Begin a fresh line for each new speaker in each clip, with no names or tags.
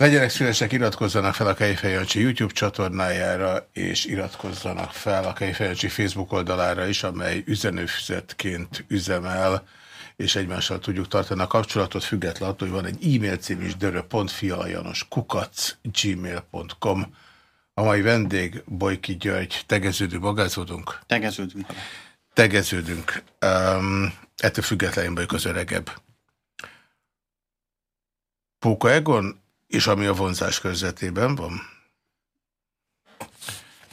Legyenek szívesek, iratkozzanak fel a Kejfejancsi YouTube csatornájára, és iratkozzanak fel a Kejfejancsi Facebook oldalára is, amely üzenőfüzetként üzemel, és egymással tudjuk tartani a kapcsolatot, függetlenül attól, hogy van egy e-mail cím is, dörö.fialajanos kukac gmail.com. A mai vendég Bojki György, tegeződő magázódunk?
Tegeződünk.
Tegeződünk. Um, ettől függetlenül vagyok az öregebb. Póka Egon és ami a vonzás körzetében van?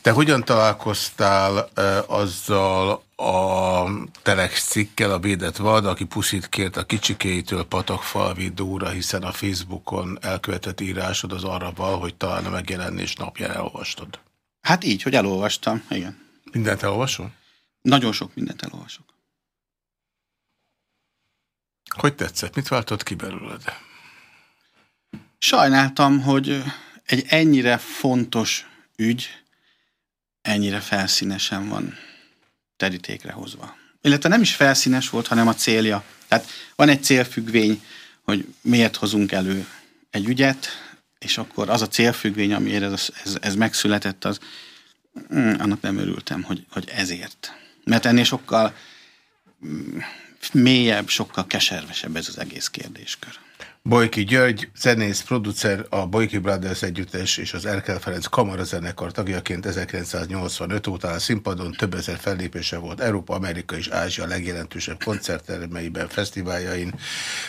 Te hogyan találkoztál e, azzal a Telex cikkel, a Védett Vad, aki puszit kért a kicsikéitől Patakfalvi Dóra, hiszen a Facebookon elkövetett írásod az arra val, hogy talán a megjelenés napján elolvastad.
Hát így, hogy elolvastam, igen.
Mindent elolvasol?
Nagyon sok mindent elolvasok.
Hogy tetszett? Mit váltott ki belőled?
Sajnáltam, hogy egy ennyire fontos ügy ennyire felszínesen van terítékre hozva. Illetve nem is felszínes volt, hanem a célja. Tehát van egy célfüggvény, hogy miért hozunk elő egy ügyet, és akkor az a célfüggvény, amiért ez, ez, ez megszületett, az mm, annak nem örültem, hogy, hogy ezért. Mert ennél sokkal mm, mélyebb, sokkal keservesebb ez az egész kérdéskör.
Bojki György, zenész, producer, a Bojki Brothers együttes és az Erkel Ferenc kamarazenekar tagjaként 1985 óta a színpadon több ezer fellépése volt Európa, Amerika és Ázsia legjelentősebb koncerttermeiben, fesztiváljain.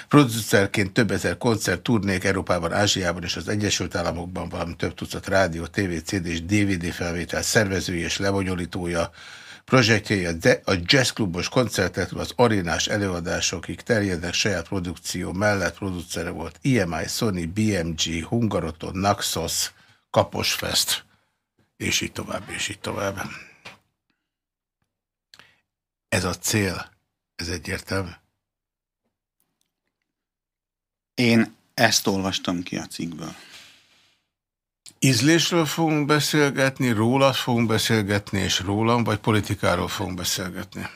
Producerként több ezer koncert, turnék Európában, Ázsiában és az Egyesült Államokban, valamint több tucat rádió, TV, CD és DVD felvétel szervezője és lebonyolítója, Projektjei a jazzklubos koncertetről az arénás előadásokig terjednek saját produkció mellett producere volt EMI, Sony, BMG, Hungaroton, Naxos, Kaposfest, és így tovább, és így tovább. Ez a cél, ez egyértelmű?
Én ezt olvastam ki a cikkből.
Ízlésről fogunk beszélgetni, rólad fogunk beszélgetni, és rólam, vagy politikáról fogunk beszélgetni?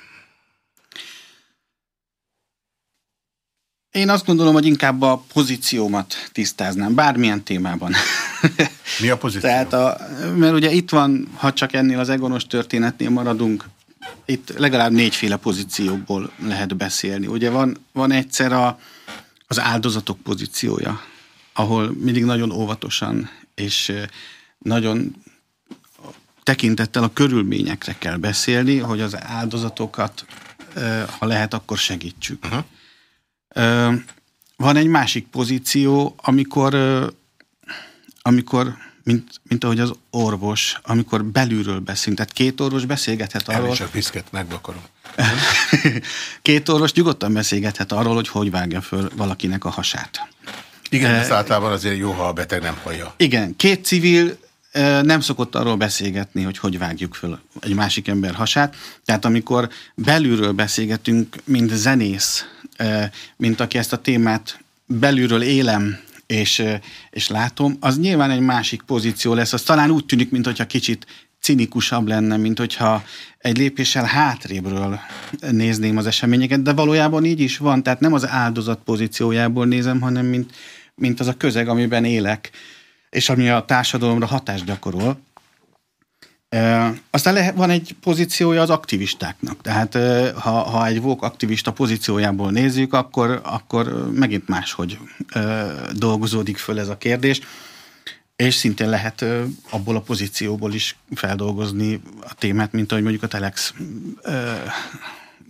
Én azt gondolom, hogy inkább a pozíciómat tisztáznám, bármilyen témában.
Mi a pozíció?
Tehát a, mert ugye itt van, ha csak ennél az egonos történetnél maradunk, itt legalább négyféle pozícióból lehet beszélni. Ugye van, van egyszer a, az áldozatok pozíciója, ahol mindig nagyon óvatosan és nagyon tekintettel a körülményekre kell beszélni, hogy az áldozatokat, ha lehet, akkor segítsük. Uh -huh. Van egy másik pozíció, amikor, amikor mint, mint ahogy az orvos, amikor belülről beszélünk, tehát két orvos beszélgethet arról...
Elég csak piszket, megvakarom.
két orvos nyugodtan beszélgethet arról, hogy hogy vágja föl valakinek a hasát.
Igen, ez általában azért jó, ha a beteg nem hallja.
Igen, két civil nem szokott arról beszélgetni, hogy hogy vágjuk föl egy másik ember hasát. Tehát amikor belülről beszélgetünk, mint zenész, mint aki ezt a témát belülről élem, és, és látom, az nyilván egy másik pozíció lesz. Az talán úgy tűnik, mintha kicsit cinikusabb lenne, mint hogyha egy lépéssel hátrébről nézném az eseményeket, de valójában így is van, tehát nem az áldozat pozíciójából nézem, hanem mint, mint az a közeg, amiben élek, és ami a társadalomra hatást gyakorol. E, aztán lehet, van egy pozíciója az aktivistáknak. Tehát ha, ha egy vók aktivista pozíciójából nézzük, akkor, akkor megint máshogy e, dolgozódik föl ez a kérdés. És szintén lehet abból a pozícióból is feldolgozni a témát, mint ahogy mondjuk a Telex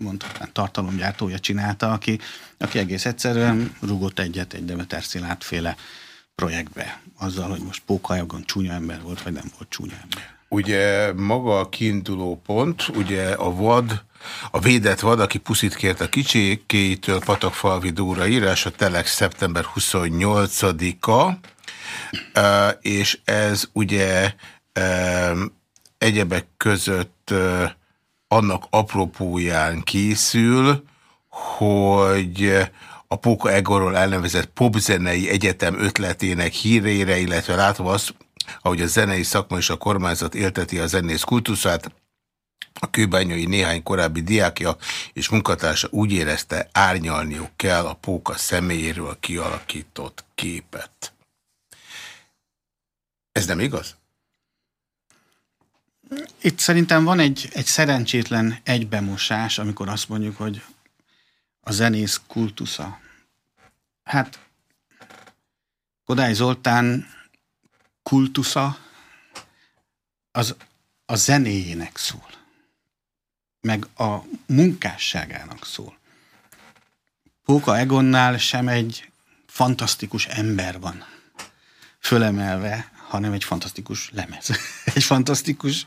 mondhatnám, tartalomgyártója csinálta, aki, aki egész egyszerűen rugott egyet egy Demeter Szilárd projektbe, azzal, hogy most Pókajagon csúnya ember volt, vagy nem volt csúnya ember.
Ugye maga a kiinduló pont, ugye a vad, a védett vad, aki puszit kért a kicsikéitől, Patakfalvi Dóra írás, a Telex szeptember 28-a, és ez ugye egyebek között annak apropóján készül, hogy a Póka Egorról elnevezett popzenei egyetem ötletének hírére, illetve látva azt, ahogy a zenei szakma és a kormányzat élteti a zenész kultuszát, a kőbányai néhány korábbi diákja és munkatársa úgy érezte, árnyalniuk kell a Póka személyéről kialakított képet. Ez nem igaz?
Itt szerintem van egy, egy szerencsétlen egybemosás, amikor azt mondjuk, hogy a zenész kultusza. Hát Kodály Zoltán kultusza az a zenéjének szól, meg a munkásságának szól. Póka Egonnál sem egy fantasztikus ember van fölemelve, hanem egy fantasztikus lemez. egy fantasztikus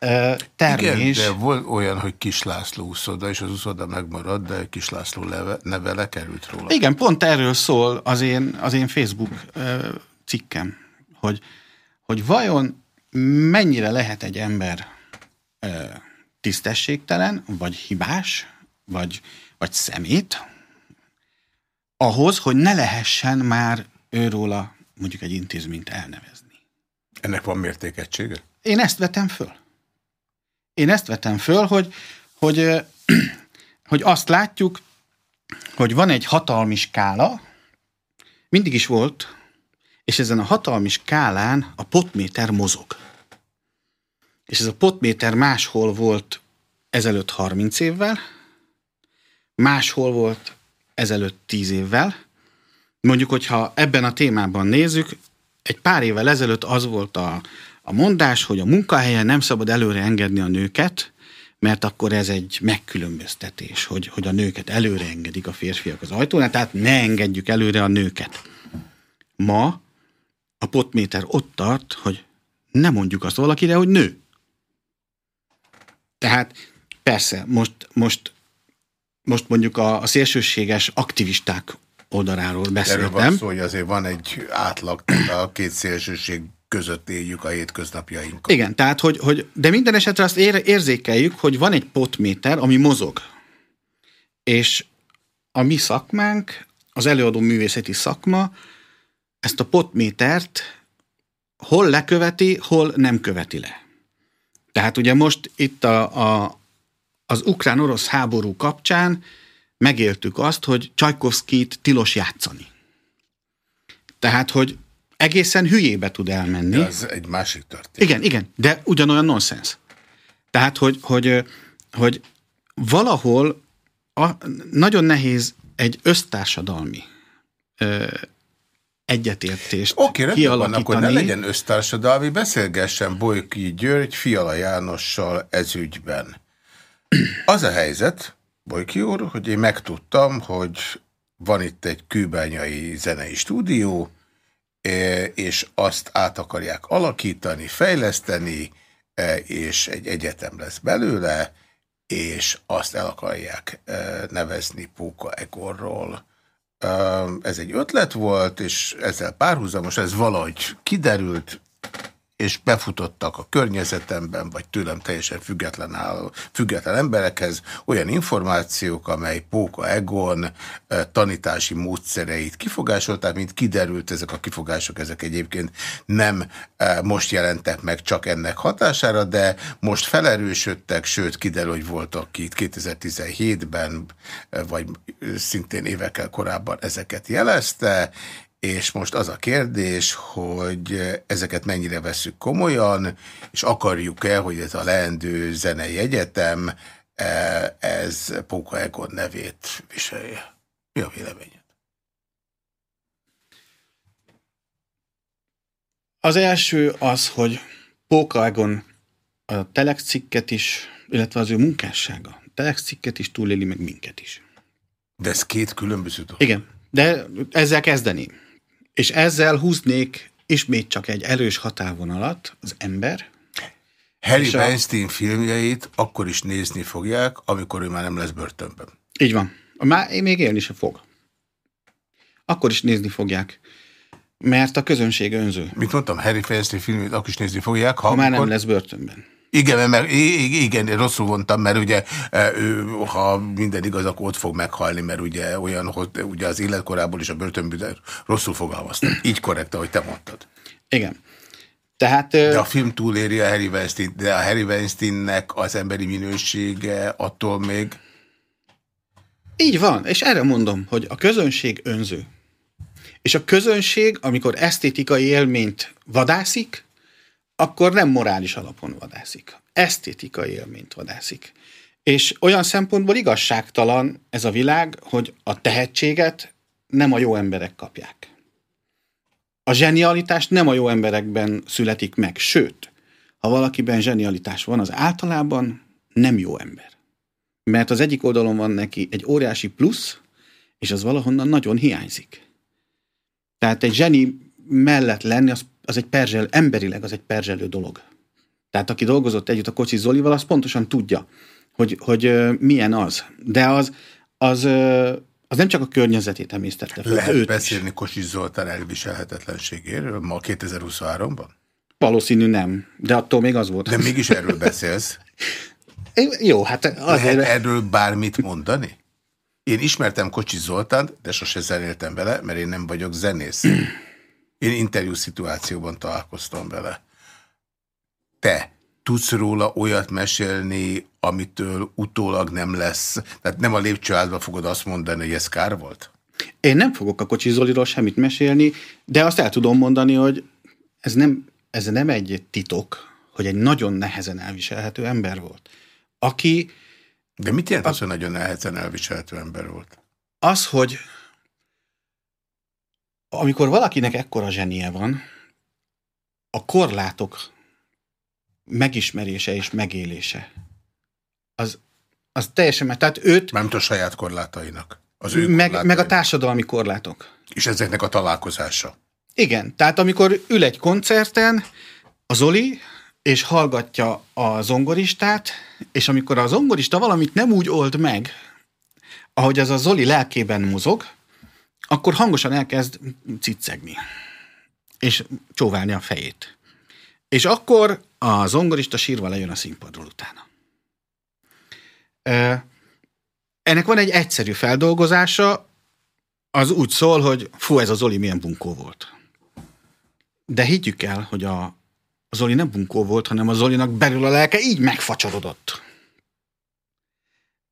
uh, termés.
Igen, de volt olyan, hogy Kis László úszoda, és az úszoda megmaradt, de Kis László leve, neve lekerült róla.
Igen, pont erről szól az én, az én Facebook uh, cikkem, hogy, hogy vajon mennyire lehet egy ember uh, tisztességtelen, vagy hibás, vagy, vagy szemét, ahhoz, hogy ne lehessen már őróla mondjuk egy intézményt elnevezni.
Ennek van mértékegysége?
Én ezt vetem föl. Én ezt vetem föl, hogy, hogy, hogy azt látjuk, hogy van egy hatalmi skála, mindig is volt, és ezen a hatalmi skálán a potméter mozog. És ez a potméter máshol volt ezelőtt 30 évvel, máshol volt ezelőtt 10 évvel, Mondjuk, hogyha ebben a témában nézzük, egy pár évvel ezelőtt az volt a, a mondás, hogy a munkahelyen nem szabad előre engedni a nőket, mert akkor ez egy megkülönböztetés, hogy, hogy a nőket előre engedik a férfiak az ajtónál, tehát ne engedjük előre a nőket. Ma a potméter ott tart, hogy ne mondjuk azt valakire, hogy nő. Tehát persze, most, most, most mondjuk a, a szélsőséges aktivisták oldaláról beszéltem. Erről van
szó, hogy azért van egy átlag, a két szélsőség között éljük a hétköznapjainkat.
Igen, tehát, hogy, hogy de minden esetre azt ér, érzékeljük, hogy van egy potméter, ami mozog. És a mi szakmánk, az előadó művészeti szakma ezt a potmétert hol leköveti, hol nem követi le. Tehát ugye most itt a, a, az ukrán-orosz háború kapcsán megéltük azt, hogy Csajkovszkit tilos játszani. Tehát, hogy egészen hülyébe tud elmenni.
De az egy másik történet.
Igen, igen, de ugyanolyan nonsens. Tehát, hogy, hogy, hogy valahol a, nagyon nehéz egy össztársadalmi ö, egyetértést
Oké, okay, kialakítani. akkor ne legyen össztársadalmi, beszélgessen Bolyki György Fiala Jánossal ezügyben. Az a helyzet, Bojki úr, hogy én megtudtam, hogy van itt egy kőbányai zenei stúdió, e, és azt át akarják alakítani, fejleszteni, e, és egy egyetem lesz belőle, és azt el akarják e, nevezni Póka Egorról. Ez egy ötlet volt, és ezzel párhuzamos, ez valahogy kiderült, és befutottak a környezetemben, vagy tőlem teljesen független, áll, független emberekhez olyan információk, amely Póka Egon eh, tanítási módszereit kifogásolták, mint kiderült, ezek a kifogások, ezek egyébként nem eh, most jelentek meg csak ennek hatására, de most felerősödtek, sőt kiderül, hogy voltak itt 2017-ben, eh, vagy szintén évekkel korábban ezeket jelezte, és most az a kérdés, hogy ezeket mennyire veszük komolyan, és akarjuk-e, hogy ez a leendő zenei egyetem, e, ez Póka Egon nevét viselje. Mi a véleményed?
Az első az, hogy Póka Egon a Telex cikket is, illetve az ő munkássága. A Telex cikket is túléli, meg minket is.
De ez két különböző dolog.
Igen, de ezzel kezdeném. És ezzel húznék ismét csak egy erős határvonalat az ember.
Harry Weinstein a... filmjeit akkor is nézni fogják, amikor ő már nem lesz börtönben.
Így van. Már még élni se fog. Akkor is nézni fogják. Mert a közönség önző.
Mit mondtam, Harry Weinstein filmjét akkor is nézni fogják,
ha, ha már nem lesz börtönben.
Igen, mert, igen, rosszul mondtam, mert ugye ő, ha minden igaz, akkor ott fog meghalni, mert ugye olyan, hogy ugye az életkorából is a börtönbűn rosszul fogalmaztam. Így korrekt, ahogy te mondtad.
Igen. Tehát,
de a film túléri a Harry Weinstein, de a Harry Weinsteinnek az emberi minősége attól még...
Így van, és erre mondom, hogy a közönség önző. És a közönség, amikor esztétikai élményt vadászik, akkor nem morális alapon vadászik. Esztétikai élményt vadászik. És olyan szempontból igazságtalan ez a világ, hogy a tehetséget nem a jó emberek kapják. A zsenialitás nem a jó emberekben születik meg, sőt, ha valakiben zsenialitás van, az általában nem jó ember. Mert az egyik oldalon van neki egy óriási plusz, és az valahonnan nagyon hiányzik. Tehát egy zseni mellett lenni, az, az egy perzsel, emberileg az egy perzselő dolog. Tehát aki dolgozott együtt a Kocsi Zolival, az pontosan tudja, hogy, hogy milyen az. De az, az, az nem csak a környezetét emésztette
fel. Lehet őt beszélni is. Kocsis Zoltán elviselhetetlenségéről ma 2023-ban?
Valószínű nem, de attól még az volt.
De mégis erről beszélsz.
Jó, hát azért...
Lehet erről bármit mondani? Én ismertem Kocsi Zoltánt, de sose zenéltem vele, mert én nem vagyok zenész. Én interjú szituációban találkoztam vele. Te tudsz róla olyat mesélni, amitől utólag nem lesz, tehát nem a lépcsőházba fogod azt mondani, hogy ez kár volt?
Én nem fogok a Kocsi Zoliról semmit mesélni, de azt el tudom mondani, hogy ez nem, ez nem egy titok, hogy egy nagyon nehezen elviselhető ember volt. Aki...
De mit jelent az, hogy nagyon nehezen elviselhető ember volt?
Az, hogy amikor valakinek ekkora zsenie van, a korlátok megismerése és megélése. Az, az teljesen, mert tehát őt...
Nem a saját korlátainak. Az ő
meg, meg a társadalmi korlátok.
És ezeknek a találkozása.
Igen, tehát amikor ül egy koncerten, az Oli, és hallgatja a zongoristát, és amikor a zongorista valamit nem úgy old meg, ahogy az a Zoli lelkében mozog, akkor hangosan elkezd ciccegni, és csóválni a fejét. És akkor a zongorista sírva lejön a színpadról utána. Ennek van egy egyszerű feldolgozása, az úgy szól, hogy fú, ez az Zoli milyen bunkó volt. De higgyük el, hogy a, Zoli nem bunkó volt, hanem a Zolinak belül a lelke így megfacsarodott.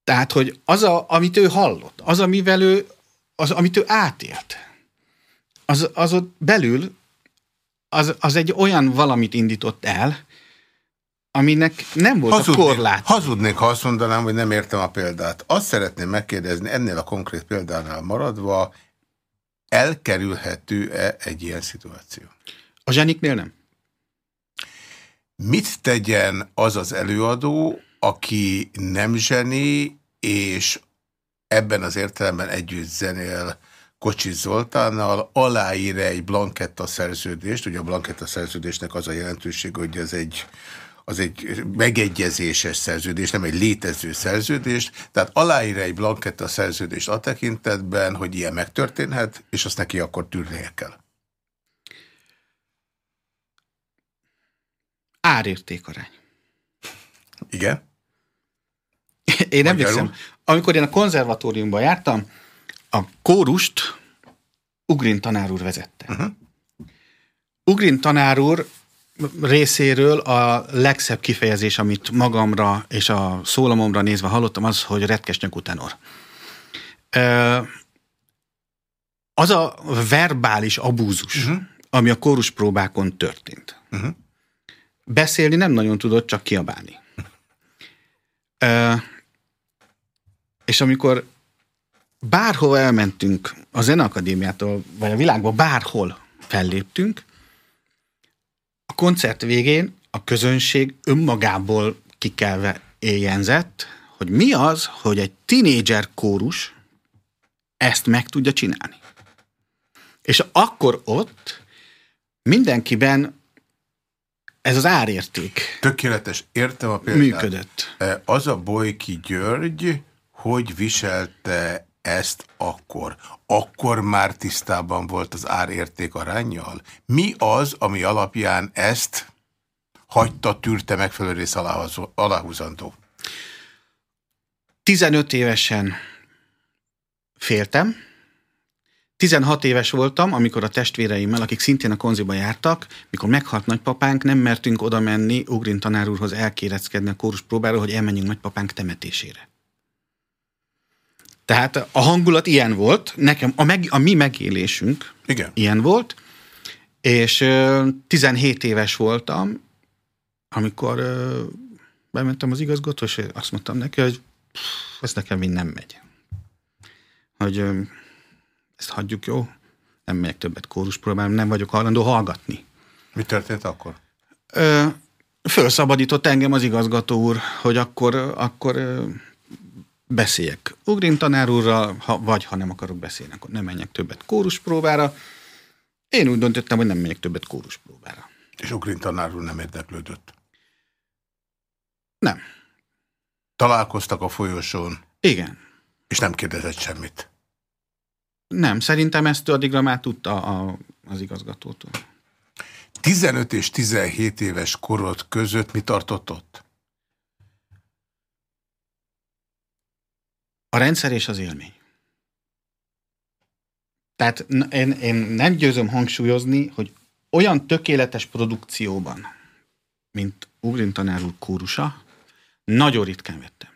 Tehát, hogy az, a, amit ő hallott, az, amivel ő, az, amit ő átélt, az, az ott belül, az, az egy olyan valamit indított el, aminek nem volt hazudnék, a korlát.
Hazudnék, ha azt mondanám, hogy nem értem a példát. Azt szeretném megkérdezni, ennél a konkrét példánál maradva, elkerülhető-e egy ilyen szituáció?
A zseniknél nem.
Mit tegyen az az előadó, aki nem zseni, és ebben az értelemben együtt zenél Kocsis Zoltánnal, aláír egy blanketta szerződést, ugye a blanketta szerződésnek az a jelentőség, hogy ez egy az egy megegyezéses szerződés, nem egy létező szerződést, tehát aláír egy blanketta szerződést a tekintetben, hogy ilyen megtörténhet, és azt neki akkor tűrnie kell.
Árértékarány.
Igen?
Én nem emlékszem. Amikor én a konzervatóriumban jártam, a kórust Ugrin tanár úr vezette. Uh -huh. Ugrin tanár úr részéről a legszebb kifejezés, amit magamra és a szólamomra nézve hallottam, az, hogy retkes nyakú tenor. Az a verbális abúzus, uh -huh. ami a próbákon történt. Uh -huh. Beszélni nem nagyon tudott, csak kiabálni. És amikor bárhol elmentünk a Zeneakadémiától, vagy a világban bárhol felléptünk, a koncert végén a közönség önmagából kikelve éjjenzett, hogy mi az, hogy egy tinédzser kórus ezt meg tudja csinálni. És akkor ott mindenkiben ez az árérték.
Tökéletes, értem a példát.
Működött.
E, az a Bojki György, hogy viselte ezt akkor? Akkor már tisztában volt az árérték arányjal? Mi az, ami alapján ezt hagyta, tűrte megfelelő rész aláhúzandó?
15 évesen féltem, 16 éves voltam, amikor a testvéreimmel, akik szintén a konziba jártak, mikor meghalt nagypapánk, nem mertünk oda menni Ugrin tanár úrhoz elkéreckedni a kórus próbára, hogy elmenjünk nagypapánk temetésére. Tehát a hangulat ilyen volt, nekem a, meg, a mi megélésünk
Igen.
ilyen volt, és ö, 17 éves voltam, amikor ö, bementem az igazgató, és azt mondtam neki, hogy pff, ez nekem mind nem megy. Hogy ezt hagyjuk, jó? Nem megyek többet kóruspróbálni, nem vagyok hajlandó hallgatni.
Mi történt akkor?
Ö, fölszabadított engem az igazgató úr, hogy akkor, akkor ö, beszéljek Ugrin tanár úrral, ha, vagy ha nem akarok beszélni, akkor nem menjek többet kóruspróbára. Én úgy döntöttem, hogy nem megyek többet kóruspróbára.
És Ugrin tanár úr nem érdeklődött.
Nem.
Találkoztak a folyosón,
Igen.
és nem kérdezett semmit.
Nem, szerintem ezt addigra már tudta a, az igazgatótól.
15 és 17 éves korod között mi tartott ott?
A rendszer és az élmény. Tehát én, én nem győzöm hangsúlyozni, hogy olyan tökéletes produkcióban, mint Ugrin tanár úr kórusa, nagyon ritkán vettem.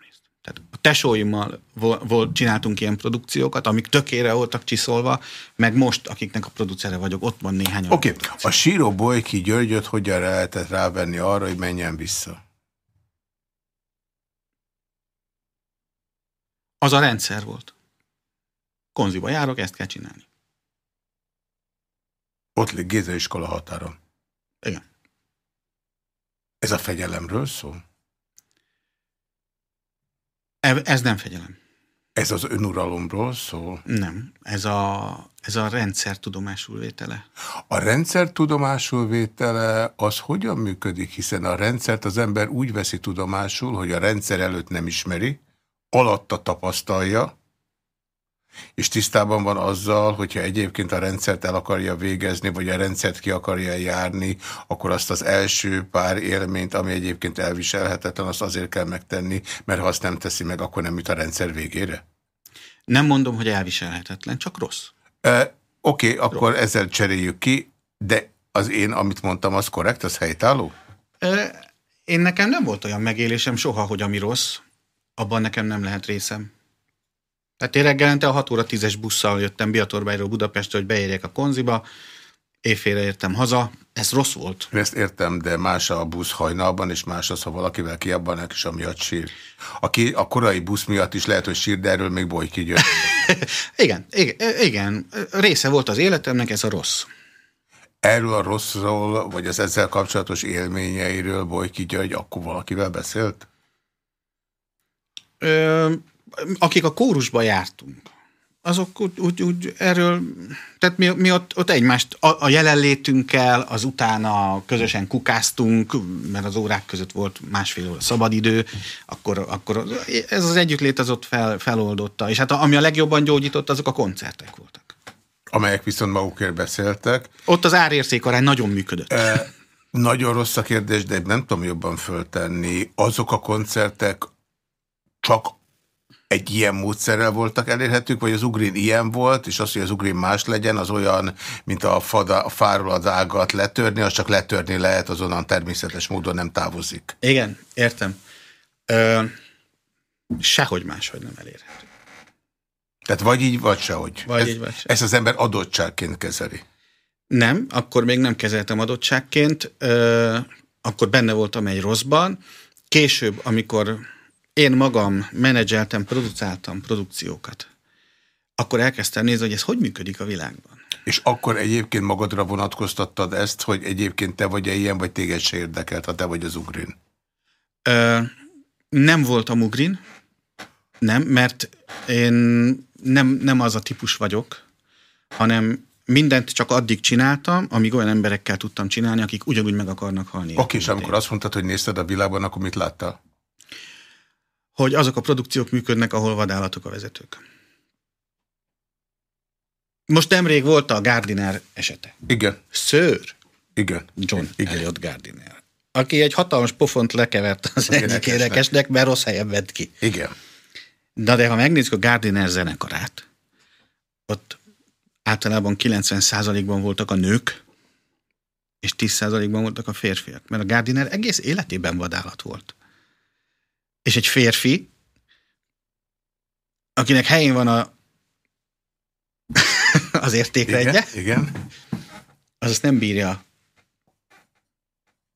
Tehát a tesóimmal vol, vol, csináltunk ilyen produkciókat, amik tökére voltak csiszolva, meg most, akiknek a producere vagyok, ott van néhány
Oké, okay. a síró Bolyki Györgyöt hogyan lehetett rávenni arra, hogy menjen vissza?
Az a rendszer volt. Konziba járok, ezt kell csinálni.
Ott lég Géza iskola határon.
Igen.
Ez a fegyelemről szól?
Ez nem fegyelem.
Ez az önuralomról szól?
Nem. Ez a, ez a rendszer tudomásul vétele.
A rendszer tudomásul vétele az hogyan működik, hiszen a rendszert az ember úgy veszi tudomásul, hogy a rendszer előtt nem ismeri, alatta tapasztalja, és tisztában van azzal, hogyha egyébként a rendszert el akarja végezni, vagy a rendszert ki akarja járni, akkor azt az első pár élményt, ami egyébként elviselhetetlen, azt azért kell megtenni, mert ha azt nem teszi meg, akkor nem jut a rendszer végére.
Nem mondom, hogy elviselhetetlen, csak rossz.
E, Oké, okay, akkor ezzel cseréljük ki, de az én, amit mondtam, az korrekt, az helytálló?
Ö, Én nekem nem volt olyan megélésem soha, hogy ami rossz, abban nekem nem lehet részem. Tehát én reggelente a 6 óra 10-es busszal jöttem Biatorbágyról Budapestre, hogy beérjek a konziba, éjfélre értem haza, ez rossz volt.
Én ezt értem, de más a busz hajnalban, és más az, ha valakivel kiabbanak, és amiatt sír. Aki a korai busz miatt is lehet, hogy sír, de erről még boly kigyör.
Igen, igen, igen, része volt az életemnek, ez a rossz.
Erről a rosszról, vagy az ezzel kapcsolatos élményeiről Bolyki György akkor valakivel beszélt?
Ö, akik a kórusba jártunk, azok úgy, úgy, úgy erről, tehát mi, mi ott, ott egymást a, a jelenlétünkkel, az utána közösen kukáztunk, mert az órák között volt másfél óra szabadidő, akkor, akkor ez az együttlét az ott fel, feloldotta. És hát a, ami a legjobban gyógyított, azok a koncertek voltak.
Amelyek viszont magukért beszéltek.
Ott az árértékarány nagyon működött.
E, nagyon rossz a kérdés, de nem tudom jobban föltenni. Azok a koncertek csak egy ilyen módszerrel voltak elérhetők, vagy az ugrin ilyen volt, és az, hogy az ugrin más legyen, az olyan, mint a, fada, a fáról az ágat letörni, az csak letörni lehet, azonnan természetes módon nem távozik.
Igen, értem. Ö, sehogy máshogy nem elérhető.
Tehát vagy így, vagy sehogy.
Vagy
Ez,
így, vagy se.
ezt az ember adottságként kezeli.
Nem, akkor még nem kezeltem adottságként, ö, akkor benne voltam egy rosszban. Később, amikor én magam menedzseltem, producáltam produkciókat, akkor elkezdtem nézni, hogy ez hogy működik a világban.
És akkor egyébként magadra vonatkoztattad ezt, hogy egyébként te vagy-e ilyen, vagy téged se érdekelt, ha te vagy az ugrin?
Ö, nem voltam ugrin, nem, mert én nem, nem az a típus vagyok, hanem mindent csak addig csináltam, amíg olyan emberekkel tudtam csinálni, akik ugyanúgy meg akarnak halni.
Oké, és amikor azt mondtad, hogy nézted a világban, akkor mit láttál?
Hogy azok a produkciók működnek, ahol vadállatok a vezetők. Most nemrég volt a Gardiner esete.
Igen,
Sir
igen.
John
Igen.
Elliot Gardiner, aki egy hatalmas pofont lekevert az egyik
énekesnek.
énekesnek, mert rossz helyen vett ki.
Igen.
Na de ha megnézzük a Gardiner zenekarát, ott általában 90%-ban voltak a nők, és 10%-ban voltak a férfiak. Mert a Gardiner egész életében vadállat volt. És egy férfi akinek helyén van a az értékrendje,
Igen, igen.
az azt nem bírja.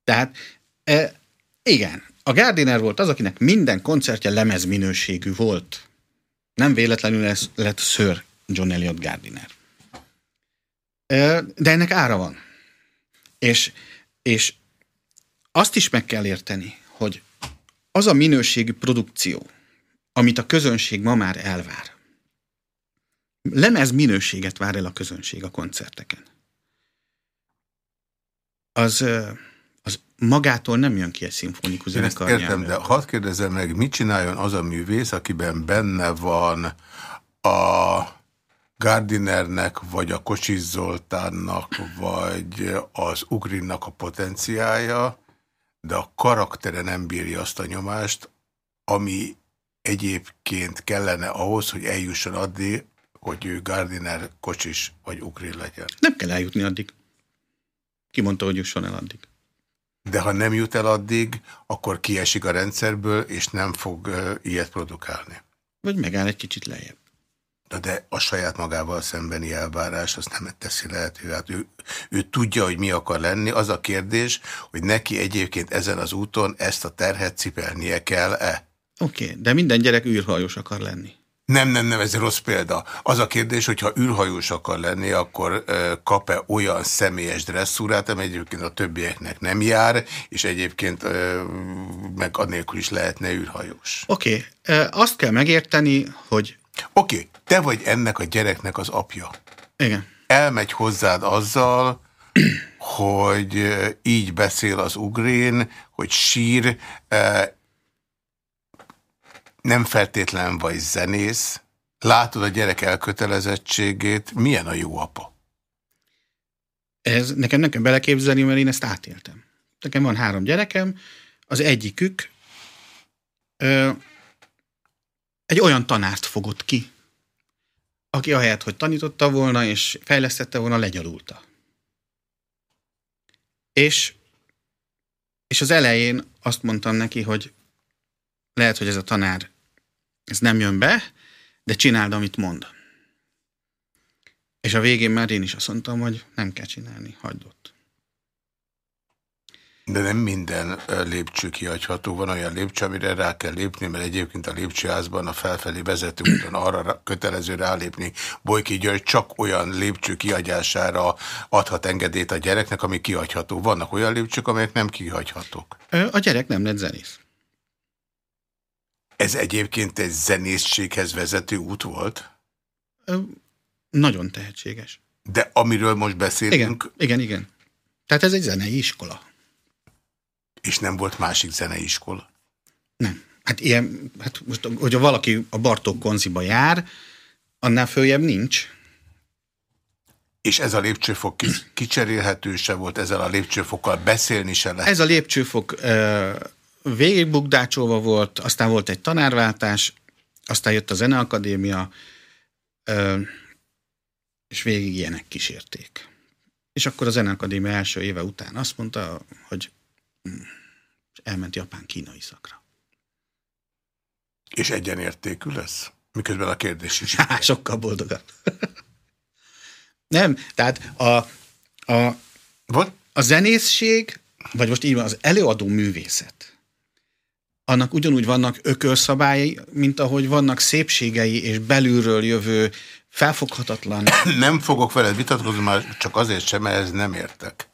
Tehát e, igen, a Gardiner volt az, akinek minden koncertje lemez minőségű volt. Nem véletlenül lesz, lett Sir John Elliot Gardiner. E, de ennek ára van. És, és azt is meg kell érteni, hogy az a minőségű produkció, amit a közönség ma már elvár, lemez minőséget vár el a közönség a koncerteken. Az, az magától nem jön ki egy szimfonikus
ezt értem, de hadd kérdezem meg, mit csináljon az a művész, akiben benne van a Gardinernek, vagy a Kocsis Zoltánnak, vagy az Ugrinnak a potenciája, de a karaktere nem bírja azt a nyomást, ami egyébként kellene ahhoz, hogy eljusson addig, hogy ő Gardiner, Kocsis vagy Ugrin legyen.
Nem kell eljutni addig. Ki mondta, hogy jusson el addig?
De ha nem jut el addig, akkor kiesik a rendszerből, és nem fog uh, ilyet produkálni.
Vagy megáll egy kicsit lejjebb.
De, de a saját magával szembeni elvárás azt nem teszi lehetővé. Hát ő, ő tudja, hogy mi akar lenni. Az a kérdés, hogy neki egyébként ezen az úton ezt a terhet cipelnie kell-e?
Oké, okay, de minden gyerek űrhajós akar lenni.
Nem, nem, nem, ez rossz példa. Az a kérdés, hogy ha űrhajós akar lenni, akkor kap-e olyan személyes dresszúrát, amely egyébként a többieknek nem jár, és egyébként meg annélkül is lehetne űrhajós.
Oké, okay. azt kell megérteni, hogy...
Oké, okay. te vagy ennek a gyereknek az apja.
Igen.
Elmegy hozzád azzal, hogy így beszél az ugrén, hogy sír, nem feltétlen vagy zenész, látod a gyerek elkötelezettségét, milyen a jó apa?
Ez nekem nekem beleképzelni, mert én ezt átéltem. Nekem van három gyerekem, az egyikük ö, egy olyan tanárt fogott ki, aki ahelyett, hogy tanította volna és fejlesztette volna, legyalulta. És, és az elején azt mondtam neki, hogy lehet, hogy ez a tanár ez nem jön be, de csináld, amit mond. És a végén már én is azt mondtam, hogy nem kell csinálni, hagyd ott.
De nem minden lépcső kihagyható. Van olyan lépcső, amire rá kell lépni, mert egyébként a lépcsőházban a felfelé vezető úton arra kötelező rálépni. Bojki György csak olyan lépcső kihagyására adhat engedélyt a gyereknek, ami kihagyható. Vannak olyan lépcsők, amelyek nem kihagyhatók.
A gyerek nem lett zenész.
Ez egyébként egy zenészséghez vezető út volt?
Ö, nagyon tehetséges.
De amiről most beszélünk...
Igen, igen, igen. Tehát ez egy zenei iskola.
És nem volt másik zenei iskola?
Nem. Hát ilyen, hát most, hogyha valaki a Bartók Konziba jár, annál följebb nincs.
És ez a lépcsőfok kicserélhető se volt, ezzel a lépcsőfokkal beszélni se lehet?
Ez a lépcsőfok végigbukdácsolva volt, aztán volt egy tanárváltás, aztán jött a Zeneakadémia, és végig ilyenek kísérték. És akkor a Zeneakadémia első éve után azt mondta, hogy hm, elment Japán kínai szakra.
És egyenértékű lesz? Miközben a kérdés is.
Há, sokkal boldogabb. Nem, tehát a, a, a zenészség, vagy most így van, az előadó művészet, annak ugyanúgy vannak ökölszabályai, mint ahogy vannak szépségei és belülről jövő felfoghatatlan.
Nem fogok veled vitatkozni, már csak azért sem, mert ez nem értek.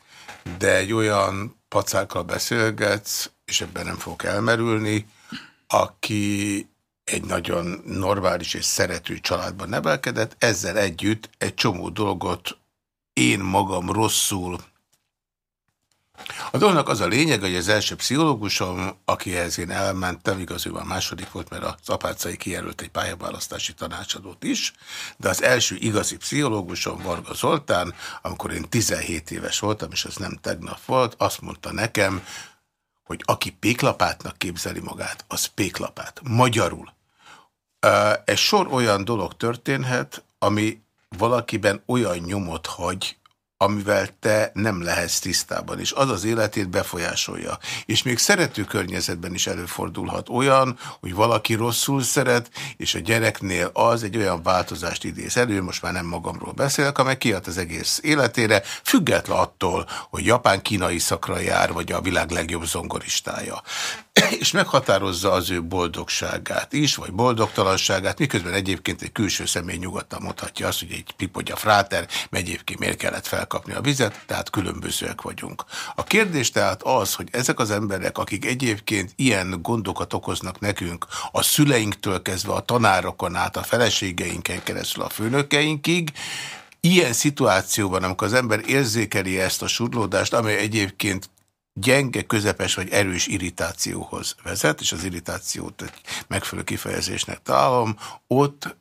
De egy olyan pacákkal beszélgetsz, és ebben nem fogok elmerülni, aki egy nagyon normális és szerető családban nevelkedett, ezzel együtt egy csomó dolgot én magam rosszul a dolognak az a lényeg, hogy az első pszichológusom, akihez én elmentem, igaz, ő a második volt, mert az apácai kijelölt egy pályaválasztási tanácsadót is, de az első igazi pszichológusom, Varga Zoltán, amikor én 17 éves voltam, és ez nem tegnap volt, azt mondta nekem, hogy aki péklapátnak képzeli magát, az péklapát. Magyarul. Egy sor olyan dolog történhet, ami valakiben olyan nyomot hagy, amivel te nem lehetsz tisztában, és az az életét befolyásolja. És még szerető környezetben is előfordulhat olyan, hogy valaki rosszul szeret, és a gyereknél az egy olyan változást idéz elő, most már nem magamról beszélek, amely kiad az egész életére, független attól, hogy japán-kínai szakra jár, vagy a világ legjobb zongoristája. és meghatározza az ő boldogságát is, vagy boldogtalanságát, miközben egyébként egy külső személy nyugodtan mondhatja azt, hogy egy pipogya fráter, egyébként miért kellett felkapni a vizet, tehát különbözőek vagyunk. A kérdés tehát az, hogy ezek az emberek, akik egyébként ilyen gondokat okoznak nekünk, a szüleinktől kezdve a tanárokon át, a feleségeinken keresztül a főnökeinkig, ilyen szituációban, amikor az ember érzékeli ezt a surlódást, amely egyébként gyenge, közepes vagy erős irritációhoz vezet, és az irritációt egy megfelelő kifejezésnek találom, ott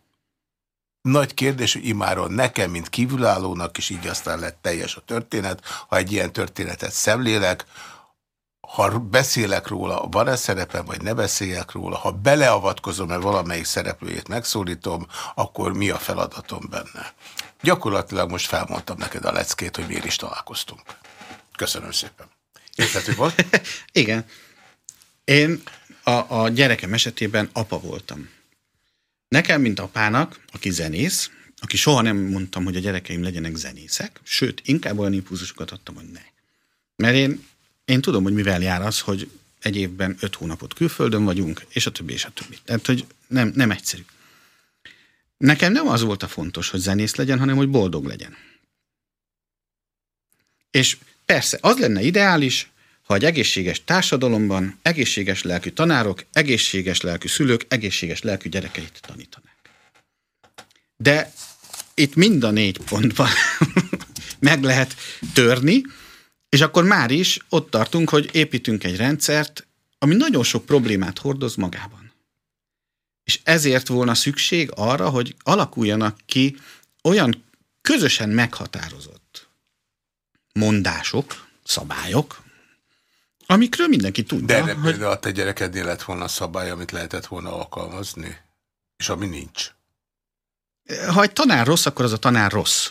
nagy kérdés, hogy imáron nekem, mint kívülállónak, és így aztán lett teljes a történet, ha egy ilyen történetet szemlélek, ha beszélek róla, van-e szerepem, vagy ne beszéljek róla, ha beleavatkozom-e valamelyik szereplőjét megszólítom, akkor mi a feladatom benne? Gyakorlatilag most felmondtam neked a leckét, hogy miért is találkoztunk. Köszönöm szépen. Érthető volt?
Igen. Én a, a gyerekem esetében apa voltam. Nekem, mint apának, aki zenész, aki soha nem mondtam, hogy a gyerekeim legyenek zenészek, sőt, inkább olyan impulzusokat adtam, hogy ne. Mert én, én tudom, hogy mivel jár az, hogy egy évben öt hónapot külföldön vagyunk, és a többi, és a többi. Tehát, hogy nem, nem egyszerű. Nekem nem az volt a fontos, hogy zenész legyen, hanem hogy boldog legyen. És Persze, az lenne ideális, ha egy egészséges társadalomban egészséges lelkű tanárok, egészséges lelkű szülők, egészséges lelkű gyerekeit tanítanák. De itt mind a négy pontban meg lehet törni, és akkor már is ott tartunk, hogy építünk egy rendszert, ami nagyon sok problémát hordoz magában. És ezért volna szükség arra, hogy alakuljanak ki olyan közösen meghatározott mondások, szabályok, amikről mindenki tudja.
De erre hogy... például a te gyerekednél lett volna szabály, amit lehetett volna alkalmazni, és ami nincs.
Ha egy tanár rossz, akkor az a tanár rossz.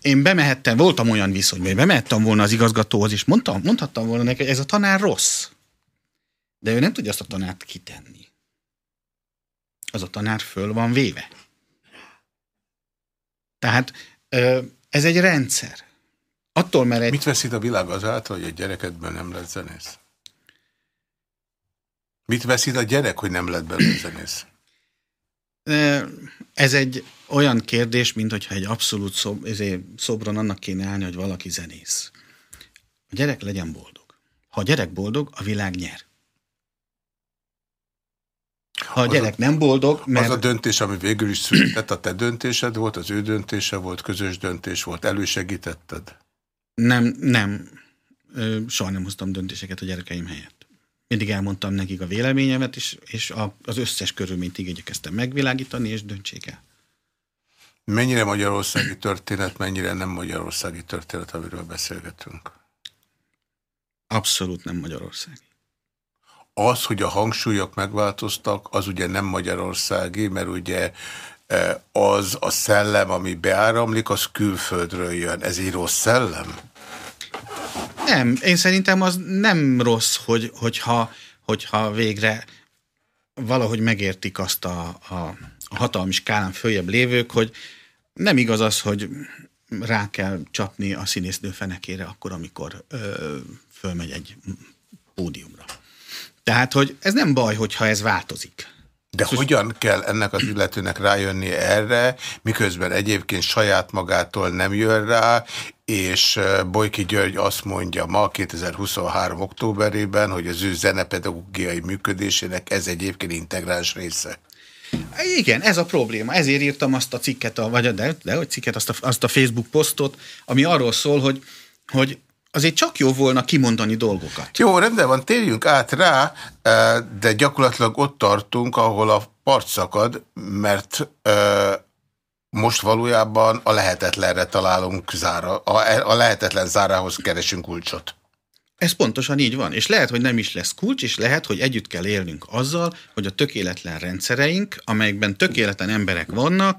Én bemehettem, voltam olyan viszonyban, hogy bemehettem volna az igazgatóhoz, és mondtam, mondhattam volna neki, hogy ez a tanár rossz. De ő nem tudja azt a tanárt kitenni. Az a tanár föl van véve. Tehát ez egy rendszer. Attól, mert egy...
Mit veszít a világ azáltal, hogy egy gyerekedben nem lett zenész? Mit veszít a gyerek, hogy nem lett belőle zenész?
Ez egy olyan kérdés, mint hogyha egy abszolút szob, szobron annak kéne állni, hogy valaki zenész. A gyerek legyen boldog. Ha a gyerek boldog, a világ nyer. Ha a gyerek a, nem boldog,
mert... Az a döntés, ami végül is született, a te döntésed volt, az ő döntése volt, közös döntés volt, elősegítetted?
Nem, nem. Soha nem hoztam döntéseket a gyerekeim helyett. Mindig elmondtam nekik a véleményemet, és, és a, az összes körülményt igyekeztem megvilágítani, és döntsék el.
Mennyire magyarországi történet, mennyire nem magyarországi történet, amiről beszélgetünk?
Abszolút nem magyarországi.
Az, hogy a hangsúlyok megváltoztak, az ugye nem magyarországi, mert ugye e, az a szellem, ami beáramlik, az külföldről jön. Ez egy rossz szellem?
Nem, én szerintem az nem rossz, hogy, hogyha, hogyha végre valahogy megértik azt a, a, a hatalmi skálán följebb lévők, hogy nem igaz az, hogy rá kell csapni a színésznő fenekére akkor, amikor ö, fölmegy egy pódiumra. Tehát, hogy ez nem baj, hogyha ez változik.
De Szóval hogyan kell ennek az illetőnek rájönni erre, miközben egyébként saját magától nem jön rá, és Bojki György azt mondja ma 2023. októberében, hogy az ő zenepedagógiai működésének ez egyébként integráns része.
Igen, ez a probléma. Ezért írtam azt a cikket, a, vagy a, de, de hogy cikket, azt a, azt a Facebook posztot, ami arról szól, hogy, hogy azért csak jó volna kimondani dolgokat.
Jó, rendben van, térjünk át rá, eh, de gyakorlatilag ott tartunk, ahol a part szakad, mert eh, most valójában a lehetetlenre találunk zára, a lehetetlen zárához keresünk kulcsot.
Ez pontosan így van, és lehet, hogy nem is lesz kulcs, és lehet, hogy együtt kell élnünk azzal, hogy a tökéletlen rendszereink, amelyekben tökéletlen emberek vannak,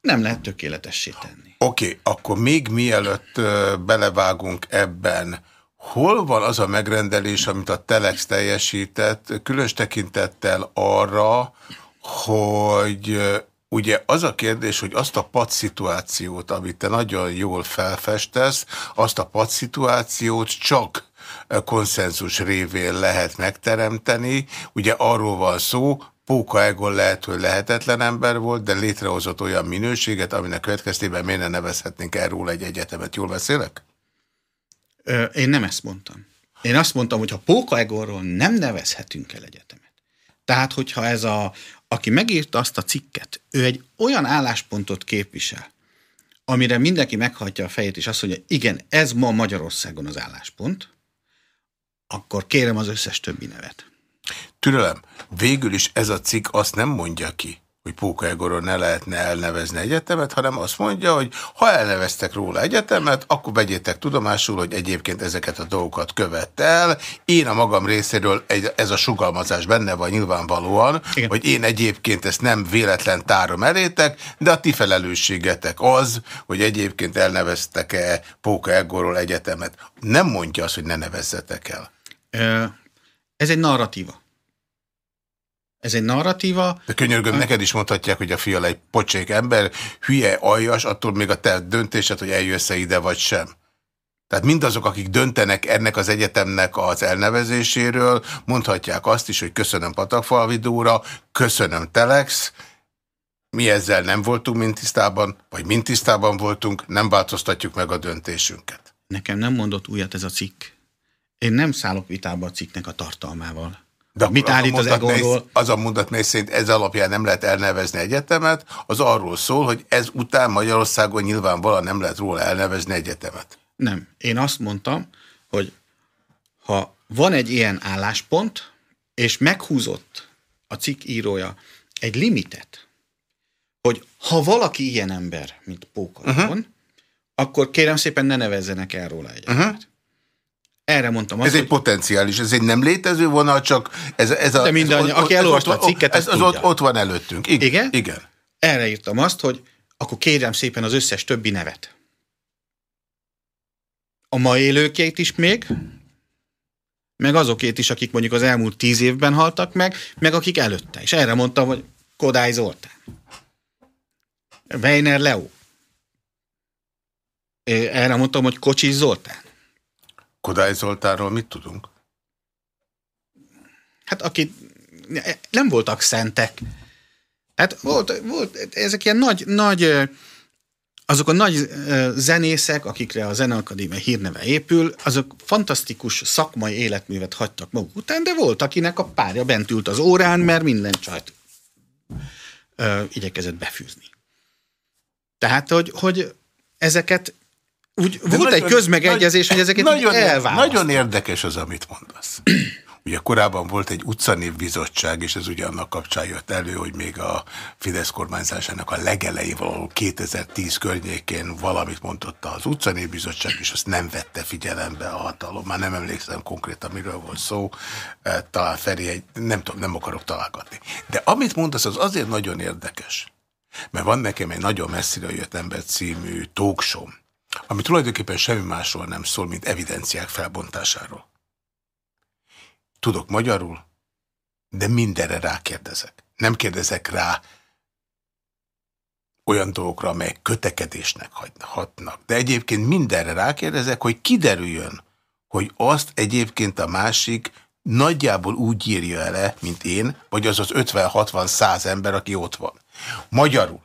nem lehet tökéletessé tenni.
Oké, okay, akkor még mielőtt belevágunk ebben, hol van az a megrendelés, amit a Telex teljesített, különös tekintettel arra, hogy ugye az a kérdés, hogy azt a pad szituációt, amit te nagyon jól felfestesz, azt a pad szituációt csak konszenzus révén lehet megteremteni. Ugye arról van szó, Póka Egon lehet, hogy lehetetlen ember volt, de létrehozott olyan minőséget, aminek következtében miért ne nevezhetnénk erről egy egyetemet. Jól beszélek?
Ö, én nem ezt mondtam. Én azt mondtam, hogy ha Póka Egonról nem nevezhetünk el egyetemet. Tehát, hogyha ez a, aki megírta azt a cikket, ő egy olyan álláspontot képvisel, amire mindenki meghajtja a fejét, és azt mondja, igen, ez ma Magyarországon az álláspont, akkor kérem az összes többi nevet.
Türelem, végül is ez a cikk azt nem mondja ki, hogy Póka Egoron ne lehetne elnevezni egyetemet, hanem azt mondja, hogy ha elneveztek róla egyetemet, akkor vegyétek tudomásul, hogy egyébként ezeket a dolgokat követte el. Én a magam részéről egy, ez a sugalmazás benne van nyilvánvalóan, Igen. hogy én egyébként ezt nem véletlen tárom elétek, de a ti felelősségetek az, hogy egyébként elneveztek-e Póka Egoról egyetemet. Nem mondja azt, hogy ne nevezzetek el.
Ez egy narratíva. Ez egy narratíva.
De könyörgöm, neked is mondhatják, hogy a fiala egy pocsék ember, hülye, aljas, attól még a te döntésed, hogy eljössz -e ide vagy sem. Tehát mindazok, akik döntenek ennek az egyetemnek az elnevezéséről, mondhatják azt is, hogy köszönöm Patakfalvidóra, köszönöm Telex, mi ezzel nem voltunk mint tisztában, vagy mint tisztában voltunk, nem változtatjuk meg a döntésünket.
Nekem nem mondott újat ez a cikk. Én nem szállok vitába a cikknek a tartalmával. De mit állít az egóról?
Az a mondat, mely szerint ez alapján nem lehet elnevezni egyetemet, az arról szól, hogy ez után Magyarországon nyilvánvalóan nem lehet róla elnevezni egyetemet.
Nem. Én azt mondtam, hogy ha van egy ilyen álláspont, és meghúzott a cikk írója egy limitet, hogy ha valaki ilyen ember, mint Póka uh -huh. akkor kérem szépen ne nevezzenek el róla egyetemet. Uh -huh. Erre mondtam
azt, Ez egy potenciális, ez egy nem létező vonal, csak ez, ez a...
De mindannyian, aki elolvasta a cikket,
ez, ez ott, ott van előttünk.
Igen? Igen? Igen. Erre írtam azt, hogy akkor kérem szépen az összes többi nevet. A ma élőkét is még, meg azokét is, akik mondjuk az elmúlt tíz évben haltak meg, meg akik előtte. És erre mondtam, hogy Kodály Zoltán. Weiner Leo. Erre mondtam, hogy Kocsis Zoltán.
Kodály Zoltánról mit tudunk?
Hát aki nem voltak szentek. Hát volt, volt ezek ilyen nagy, nagy azok a nagy zenészek, akikre a Zeneakadémia hírneve épül, azok fantasztikus szakmai életművet hagytak maguk után, de volt, akinek a párja bent ült az órán, mert minden csajt ö, igyekezett befűzni. Tehát, hogy, hogy ezeket úgy De volt nagyon, egy közmegegyezés, nagy, hogy ezeket nagyon.
Nagyon érdekes az, amit mondasz. Ugye korábban volt egy utcanév bizottság, és ez ugye annak kapcsán jött elő, hogy még a Fidesz kormányzásának a legelején való 2010 környékén valamit mondott az utcanév bizottság, és azt nem vette figyelembe a hatalom. Már nem emlékszem konkrétan, miről volt szó. E, talán Feri egy, nem tudom, nem akarok találgatni. De amit mondasz, az azért nagyon érdekes. Mert van nekem egy nagyon messzire jött ember című talkshow ami tulajdonképpen semmi másról nem szól, mint evidenciák felbontásáról. Tudok magyarul, de mindenre rákérdezek. Nem kérdezek rá olyan dolgokra, amelyek kötekedésnek hatnak. De egyébként mindenre rákérdezek, hogy kiderüljön, hogy azt egyébként a másik nagyjából úgy írja ele, mint én, vagy az az 50-60-100 ember, aki ott van. Magyarul.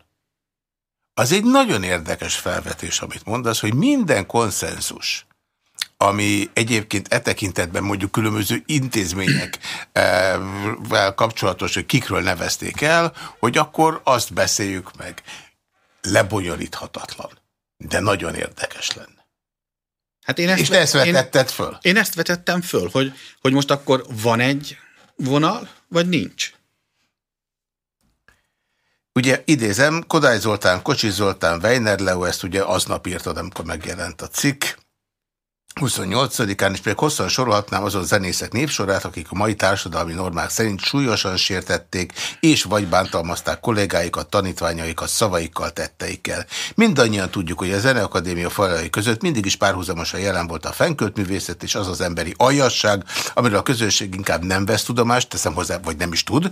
Az egy nagyon érdekes felvetés, amit mondasz, hogy minden konszenzus, ami egyébként e tekintetben mondjuk különböző intézményekvel kapcsolatos, hogy kikről nevezték el, hogy akkor azt beszéljük meg. Lebonyolíthatatlan, de nagyon érdekes lenne. Hát én ezt, És te ezt vetetted föl?
Én ezt vetettem föl, hogy, hogy most akkor van egy vonal, vagy nincs.
Ugye idézem, Kodály Zoltán, Kocsi Zoltán, Weiner Leo, ezt ugye aznap írtad, amikor megjelent a cikk. 28-án, és még hosszan sorolhatnám azon zenészek népsorát, akik a mai társadalmi normák szerint súlyosan sértették és vagy bántalmazták kollégáikat, tanítványaikat szavaikkal, tetteikkel. Mindannyian tudjuk, hogy a Zeneakadémia falai között mindig is párhuzamosan jelen volt a fenkölt művészet és az az emberi aljasság, amiről a közönség inkább nem vesz tudomást, teszem hozzá, vagy nem is tud,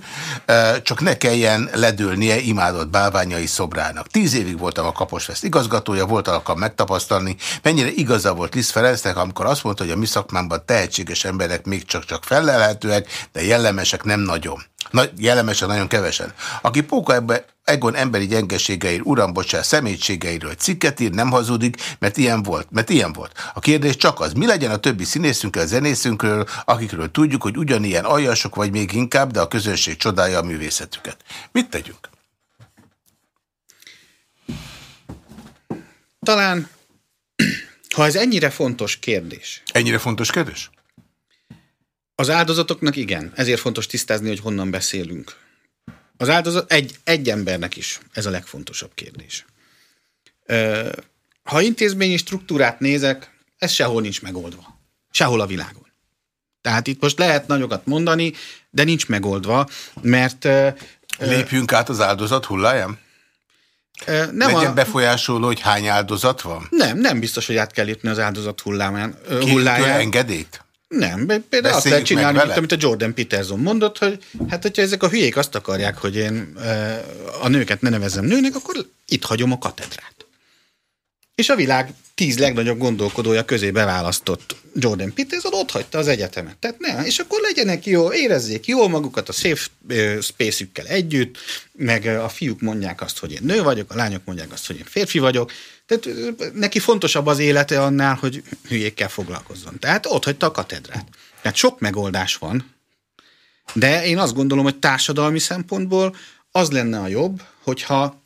csak ne kelljen ledőlnie imádott bálványai szobrának. Tíz évig voltam a Kaposfest igazgatója, volt alkalom megtapasztalni, mennyire igaza volt Liszt Ferencnek, amikor azt mondta, hogy a mi szakmámban tehetséges emberek még csak-csak felelhetőek, de jellemesek nem nagyon. Na, jellemesek nagyon kevesen. Aki Póka ebbe Egon emberi gyengeségeir, uram, bocsánat, szemétségeiről cikket ír, nem hazudik, mert ilyen volt. Mert ilyen volt. A kérdés csak az, mi legyen a többi színészünkkel, zenészünkről, akikről tudjuk, hogy ugyanilyen aljasok, vagy még inkább, de a közönség csodálja a művészetüket. Mit tegyünk?
Talán ha ez ennyire fontos kérdés.
Ennyire fontos kérdés?
Az áldozatoknak igen. Ezért fontos tisztázni, hogy honnan beszélünk. Az áldozat egy, egy embernek is ez a legfontosabb kérdés. Ha intézményi struktúrát nézek, ez sehol nincs megoldva. Sehol a világon. Tehát itt most lehet nagyokat mondani, de nincs megoldva, mert...
Lépjünk át az áldozat hulláján? Nem Legyen a... befolyásoló, hogy hány áldozat van?
Nem, nem biztos, hogy át kell lépni az áldozat hullámán.
hulláján. engedélyt?
Nem, például azt lehet csinálni, mint amit a Jordan Peterson mondott, hogy hát hogyha ezek a hülyék azt akarják, hogy én a nőket ne nevezem nőnek, akkor itt hagyom a katedrát. És a világ tíz legnagyobb gondolkodója közé beválasztott Jordan Peterson ott hagyta az egyetemet. Tehát ne, és akkor legyenek jó, érezzék jól magukat a safe space-ükkel együtt, meg a fiúk mondják azt, hogy én nő vagyok, a lányok mondják azt, hogy én férfi vagyok. Tehát neki fontosabb az élete annál, hogy hülyékkel foglalkozzon. Tehát ott hagyta a katedrát. Tehát sok megoldás van, de én azt gondolom, hogy társadalmi szempontból az lenne a jobb, hogyha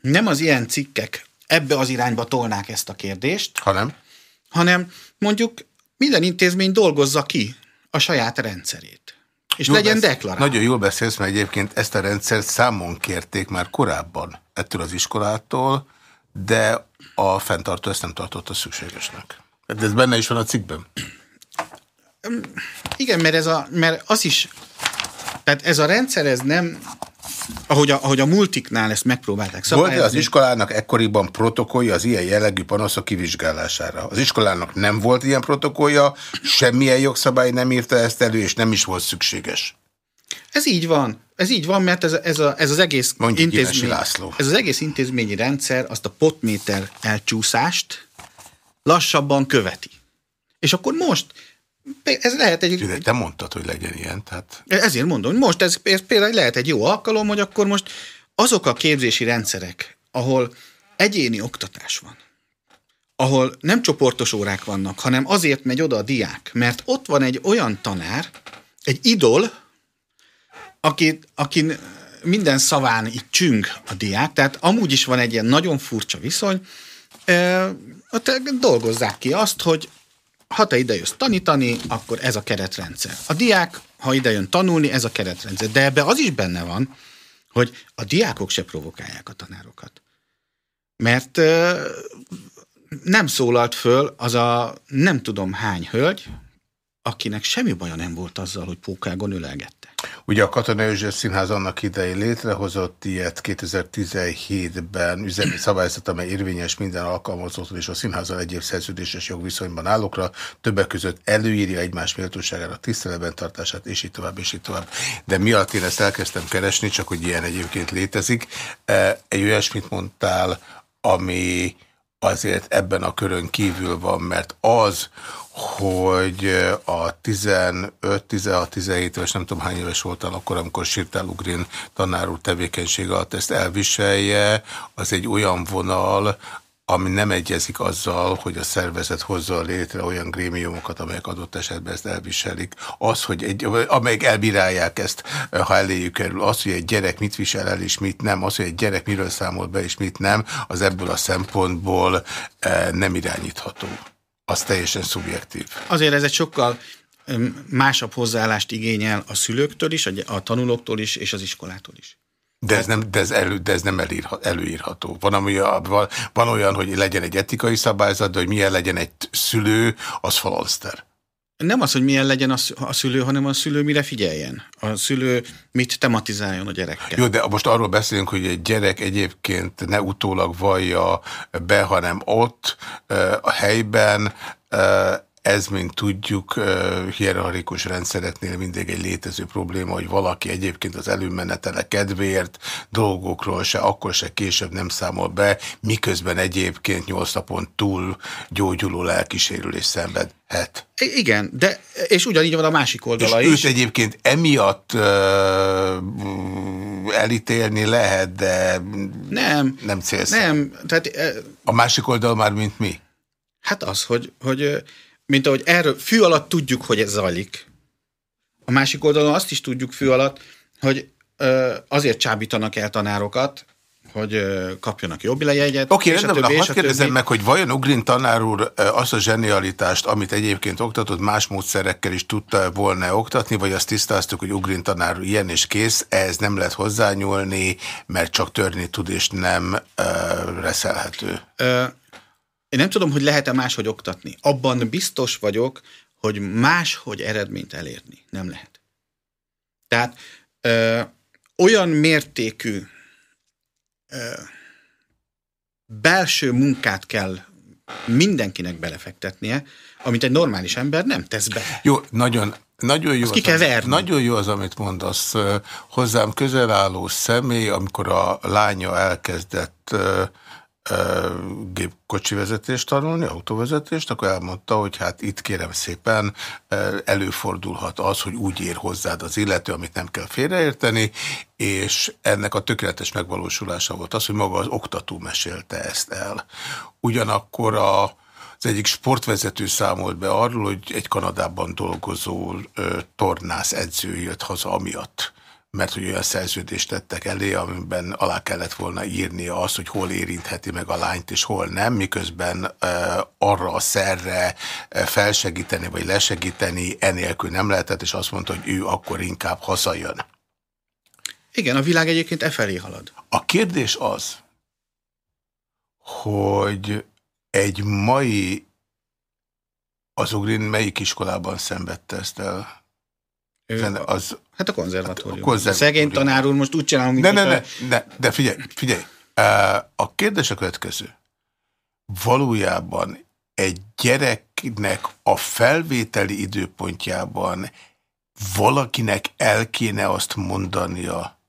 nem az ilyen cikkek ebbe az irányba tolnák ezt a kérdést.
Hanem?
Hanem mondjuk minden intézmény dolgozza ki a saját rendszerét. És jól legyen deklarálva.
Nagyon jól beszélsz, mert egyébként ezt a rendszert számon kérték már korábban ettől az iskolától, de a fenntartó ezt nem tartotta szükségesnek. De ez benne is van a cikkben.
Igen, mert, ez a, mert az is, tehát ez a rendszer, ez nem ahogy a, ahogy a multiknál ezt megpróbálták
szabályozni. Volt az iskolának ekkoriban protokollja az ilyen jellegű panaszok kivizsgálására? Az iskolának nem volt ilyen protokollja, semmilyen jogszabály nem írta ezt elő, és nem is volt szükséges.
Ez így van. Ez így van, mert ez, ez, a, ez az egész intézmény, László. ez az egész intézményi rendszer azt a potméter elcsúszást lassabban követi. És akkor most ez lehet egy...
De te mondtad, hogy legyen ilyen, tehát...
Ezért mondom, most ez, ez például lehet egy jó alkalom, hogy akkor most azok a képzési rendszerek, ahol egyéni oktatás van, ahol nem csoportos órák vannak, hanem azért megy oda a diák, mert ott van egy olyan tanár, egy idol, aki, aki minden szaván itt csüng a diák, tehát amúgy is van egy ilyen nagyon furcsa viszony, ott dolgozzák ki azt, hogy ha te ide jössz tanítani, akkor ez a keretrendszer. A diák, ha ide jön tanulni, ez a keretrendszer. De ebbe az is benne van, hogy a diákok se provokálják a tanárokat. Mert nem szólalt föl az a nem tudom hány hölgy, akinek semmi baja nem volt azzal, hogy pókágon ölelgette.
Ugye a Katona József Színház annak idején létrehozott ilyet 2017-ben üzemi szabályzat, amely érvényes minden alkalmazottól és a színházal egyéb szerződéses jogviszonyban állokra, többek között előírja egymás méltóságára tiszteletben tartását, és így tovább, és így tovább. De mi alatt én ezt elkezdtem keresni, csak hogy ilyen egyébként létezik. E, egy olyasmit mondtál, ami azért ebben a körön kívül van, mert az, hogy a 15, 16, 17 éves, nem tudom hány éves voltál akkor, amikor Sirtál Ugrin tanár úr tevékenysége alatt ezt elviselje, az egy olyan vonal, ami nem egyezik azzal, hogy a szervezet hozza létre olyan grémiumokat, amelyek adott esetben ezt elviselik. Az, hogy egy, amelyek elbírálják ezt, ha eléjük kerül, az, hogy egy gyerek mit visel el és mit nem, az, hogy egy gyerek miről számol be és mit nem, az ebből a szempontból eh, nem irányítható az teljesen szubjektív.
Azért ez egy sokkal másabb hozzáállást igényel a szülőktől is, a tanulóktól is, és az iskolától is.
De ez nem, de ez elő, de ez nem elírha, előírható. Van, ami, van, van olyan, hogy legyen egy etikai szabályzat, de hogy milyen legyen egy szülő, az falanszter.
Nem az, hogy milyen legyen a szülő, hanem a szülő mire figyeljen. A szülő mit tematizáljon a gyerekkel.
Jó, de most arról beszélünk, hogy egy gyerek egyébként ne utólag vallja be, hanem ott, a helyben, ez, mint tudjuk, hierarchikus rendszereknél mindig egy létező probléma, hogy valaki egyébként az előmenetele kedvéért dolgokról se, akkor se később nem számol be, miközben egyébként nyolc napon túl gyógyuló lelkisérülés szenvedhet.
Igen, de és ugyanígy van a másik oldala
és
is.
őt egyébként emiatt uh, elítélni lehet, de
nem,
nem célszerű.
Nem, tehát... Uh,
a másik oldal már mint mi?
Hát az, hogy, hogy mint ahogy erről fű alatt tudjuk, hogy ez zajlik. A másik oldalon azt is tudjuk fű alatt, hogy azért csábítanak el tanárokat, hogy kapjanak jobb jegyet.
Oké, okay, rendben, hadd kérdezem meg, hogy vajon Ugrin tanár úr azt a zsenialitást, amit egyébként oktatott, más módszerekkel is tudta volna oktatni, vagy azt tisztáztuk, hogy Ugrin tanár úr ilyen és kész, ez nem lehet hozzányúlni, mert csak törni tud, és nem uh, reszelhető. Uh,
én nem tudom, hogy lehet-e máshogy oktatni. Abban biztos vagyok, hogy máshogy eredményt elérni nem lehet. Tehát ö, olyan mértékű ö, belső munkát kell mindenkinek belefektetnie, amit egy normális ember nem tesz be.
Jó, nagyon nagyon jó,
Azt kell verni.
nagyon jó az, amit mondasz. Hozzám közel álló személy, amikor a lánya elkezdett gépkocsi vezetést tanulni, autóvezetést, akkor elmondta, hogy hát itt kérem szépen előfordulhat az, hogy úgy ér hozzád az illető, amit nem kell félreérteni, és ennek a tökéletes megvalósulása volt az, hogy maga az oktató mesélte ezt el. Ugyanakkor a, az egyik sportvezető számolt be arról, hogy egy Kanadában dolgozó tornász edző jött haza amiatt, mert hogy olyan szerződést tettek elé, amiben alá kellett volna írnia azt, hogy hol érintheti meg a lányt, és hol nem, miközben arra a szerre felsegíteni, vagy lesegíteni enélkül nem lehetett, és azt mondta, hogy ő akkor inkább hazajön.
Igen, a világ egyébként e felé halad.
A kérdés az, hogy egy mai az Ugrin melyik iskolában szenvedte ezt el?
Zene, az, hát a konzervatórium. Hát a, konzervatórium. a szegény tanár úr most úgy csinálunk,
mint ne, ne, ne, ne, de figyelj, figyelj. A kérdés a következő. Valójában egy gyereknek a felvételi időpontjában valakinek el kéne azt mondania,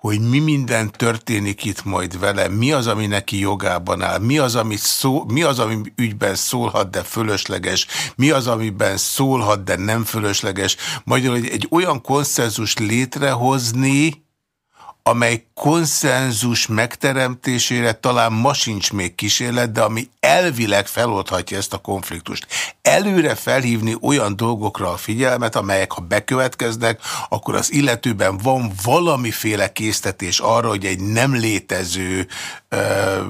hogy mi minden történik itt majd vele, mi az, ami neki jogában áll, mi az, ami, szó, mi az, ami ügyben szólhat, de fölösleges, mi az, amiben szólhat, de nem fölösleges. Magyarul, egy olyan konszenzus létrehozni, amely konszenzus megteremtésére talán ma sincs még kísérlet, de ami elvileg feloldhatja ezt a konfliktust. Előre felhívni olyan dolgokra a figyelmet, amelyek ha bekövetkeznek, akkor az illetőben van valamiféle késztetés arra, hogy egy nem létező ö,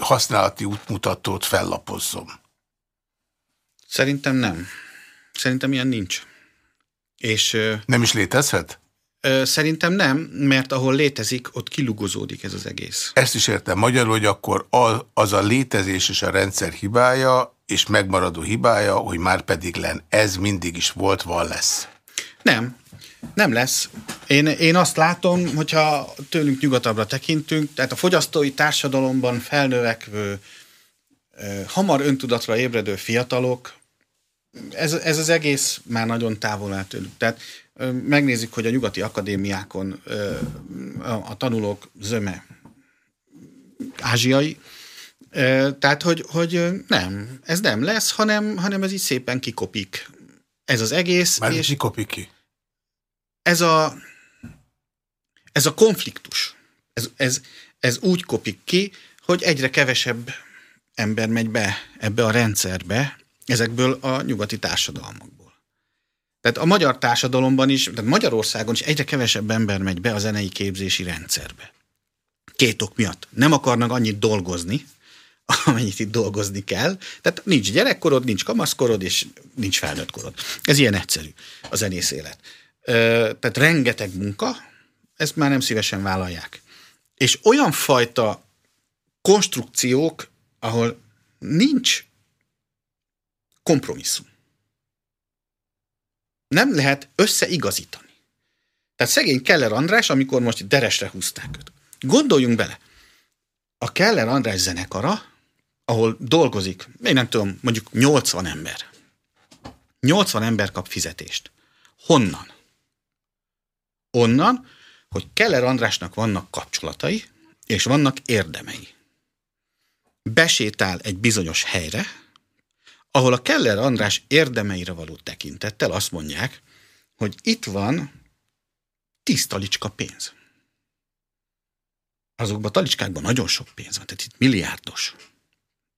használati útmutatót fellapozzom.
Szerintem nem. Szerintem ilyen nincs. És,
nem is létezhet?
Szerintem nem, mert ahol létezik, ott kilugozódik ez az egész.
Ezt is értem. Magyarul, hogy akkor az a létezés és a rendszer hibája, és megmaradó hibája, hogy már pedig len. Ez mindig is volt, van lesz.
Nem. Nem lesz. Én, én azt látom, hogyha tőlünk nyugatabbra tekintünk, tehát a fogyasztói társadalomban felnövekvő, hamar öntudatra ébredő fiatalok, ez, ez az egész már nagyon távol áll tőlük. Tehát megnézzük, hogy a nyugati akadémiákon a tanulók zöme ázsiai, tehát, hogy, hogy nem, ez nem lesz, hanem, hanem ez így szépen kikopik. Ez az egész.
Már és kikopik ki?
Ez a, ez a konfliktus, ez, ez, ez úgy kopik ki, hogy egyre kevesebb ember megy be ebbe a rendszerbe, ezekből a nyugati társadalmakból. Tehát a magyar társadalomban is, tehát Magyarországon is egyre kevesebb ember megy be a zenei képzési rendszerbe. Két ok miatt. Nem akarnak annyit dolgozni, amennyit itt dolgozni kell. Tehát nincs gyerekkorod, nincs kamaszkorod, és nincs felnőtt korod. Ez ilyen egyszerű, a zenész élet. Tehát rengeteg munka, ezt már nem szívesen vállalják. És olyan fajta konstrukciók, ahol nincs kompromisszum. Nem lehet összeigazítani. Tehát szegény Keller András, amikor most deresre húzták őt. Gondoljunk bele, a Keller András zenekara, ahol dolgozik, én nem tudom, mondjuk 80 ember. 80 ember kap fizetést. Honnan? Onnan, hogy Keller Andrásnak vannak kapcsolatai, és vannak érdemei. Besétál egy bizonyos helyre, ahol a Keller András érdemeire való tekintettel azt mondják, hogy itt van tíz talicska pénz. Azokban a talicskákban nagyon sok pénz van, tehát itt milliárdos.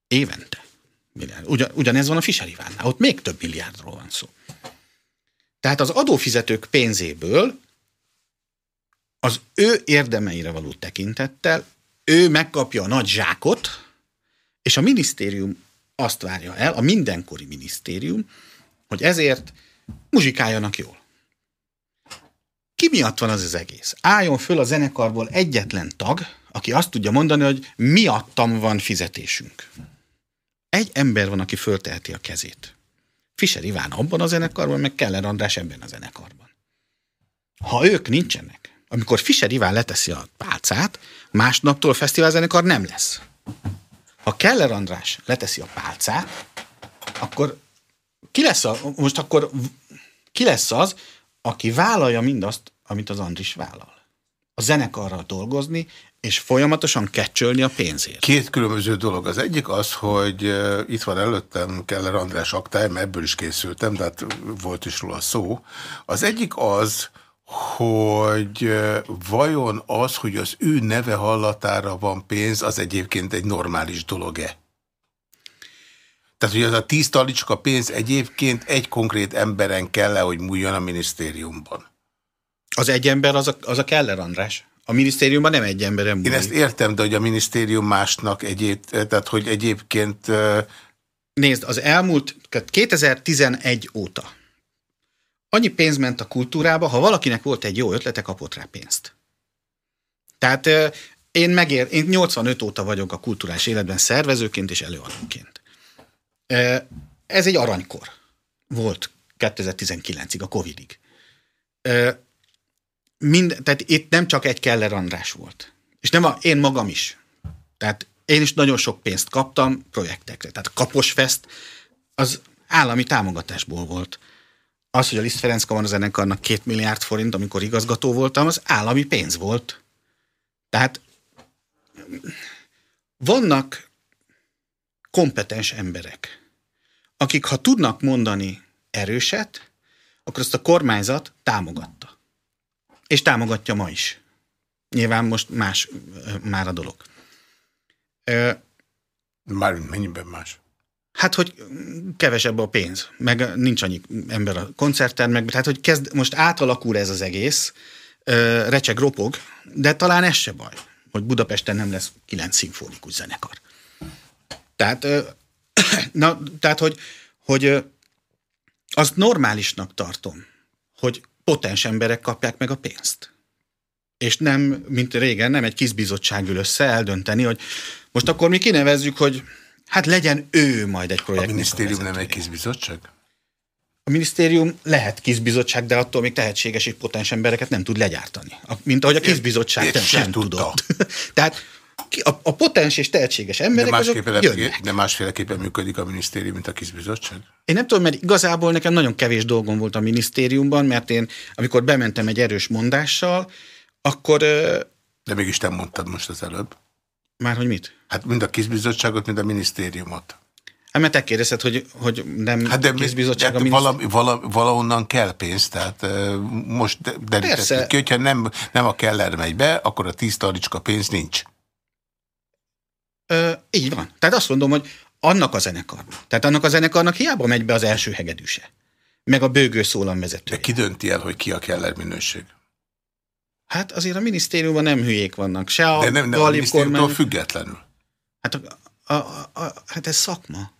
Évente. Milliárd. Ugyan, ugyanez van a Fischerivánál, ott még több milliárdról van szó. Tehát az adófizetők pénzéből az ő érdemeire való tekintettel ő megkapja a nagy zsákot, és a minisztérium azt várja el, a mindenkori minisztérium, hogy ezért muzsikáljanak jól. Ki miatt van az az egész? Álljon föl a zenekarból egyetlen tag, aki azt tudja mondani, hogy miattam van fizetésünk. Egy ember van, aki fölteheti a kezét. Fischer Iván abban a zenekarban, meg Keller András ebben a zenekarban. Ha ők nincsenek, amikor Fischer Iván leteszi a pálcát, másnaptól a fesztiválzenekar nem lesz. Ha Keller András leteszi a pálcát, akkor ki lesz, a, most akkor ki lesz az, aki vállalja mindazt, amit az Andris vállal? A zenekarral dolgozni, és folyamatosan kecsölni a pénzért.
Két különböző dolog. Az egyik az, hogy itt van előttem Keller András aktály, mert ebből is készültem, de hát volt is róla szó. Az egyik az, hogy vajon az, hogy az ő neve hallatára van pénz, az egyébként egy normális dolog-e? Tehát, hogy az a tíz talicska pénz egyébként egy konkrét emberen kell -e, hogy múljon a minisztériumban?
Az egy ember az a, az a Keller András. A minisztériumban nem egy emberem múlik.
Én ezt értem, de hogy a minisztérium másnak egyéb, tehát hogy egyébként...
Nézd, az elmúlt 2011 óta annyi pénz ment a kultúrába, ha valakinek volt egy jó ötlete, kapott rá pénzt. Tehát én megér, én 85 óta vagyok a kulturális életben szervezőként és előadóként. Ez egy aranykor volt 2019-ig, a Covidig. Mind, tehát itt nem csak egy Keller András volt. És nem a, én magam is. Tehát én is nagyon sok pénzt kaptam projektekre. Tehát Kaposfest az állami támogatásból volt. Az, hogy a Liszt Ferenc Kamarazenekarnak két milliárd forint, amikor igazgató voltam, az állami pénz volt. Tehát vannak kompetens emberek, akik ha tudnak mondani erőset, akkor azt a kormányzat támogatta. És támogatja ma is. Nyilván most más már a dolog.
Már mennyiben más?
Hát, hogy kevesebb a pénz, meg nincs annyi ember a koncerten, meg tehát, hogy kezd, most átalakul ez az egész, recseg, ropog, de talán ez se baj, hogy Budapesten nem lesz kilenc szimfonikus zenekar. Tehát, na, tehát hogy, hogy azt normálisnak tartom, hogy potens emberek kapják meg a pénzt. És nem, mint régen, nem egy kis bizottság ül össze eldönteni, hogy most akkor mi kinevezzük, hogy Hát legyen ő majd egy projekt.
A minisztérium nem egy kizbizottság?
A minisztérium lehet kizbizottság, de attól még tehetséges és potens embereket nem tud legyártani. Mint ahogy a kizbizottság sem, sem tudott. Tehát a, a potens és tehetséges emberek de azok jönnek.
De másféleképpen működik a minisztérium, mint a kizbizottság?
Én nem tudom, mert igazából nekem nagyon kevés dolgom volt a minisztériumban, mert én, amikor bementem egy erős mondással, akkor...
De mégis te mondtad most az előbb.
Már hogy mit?
Hát mind a kizbizottságot, mind a minisztériumot.
Hát mert te kérdezted, hogy, hogy nem
hát de, kizbizottság de a minisztérium. vala, vala, valahonnan kell pénz, tehát most de, ki, hogyha nem, nem a Keller megy be, akkor a tíz talicska pénz nincs.
Ö, így van. Tehát azt mondom, hogy annak a zenekarnak. Tehát annak a zenekarnak hiába megy be az első hegedűse. Meg a bőgő vezető.
De ki dönti el, hogy ki a Keller minőség?
Hát azért a minisztériumban nem hülyék vannak. Se a
De nem, nem a minisztériumtól kormány... függetlenül.
Hát, a, a, a, a, hát ez szakma.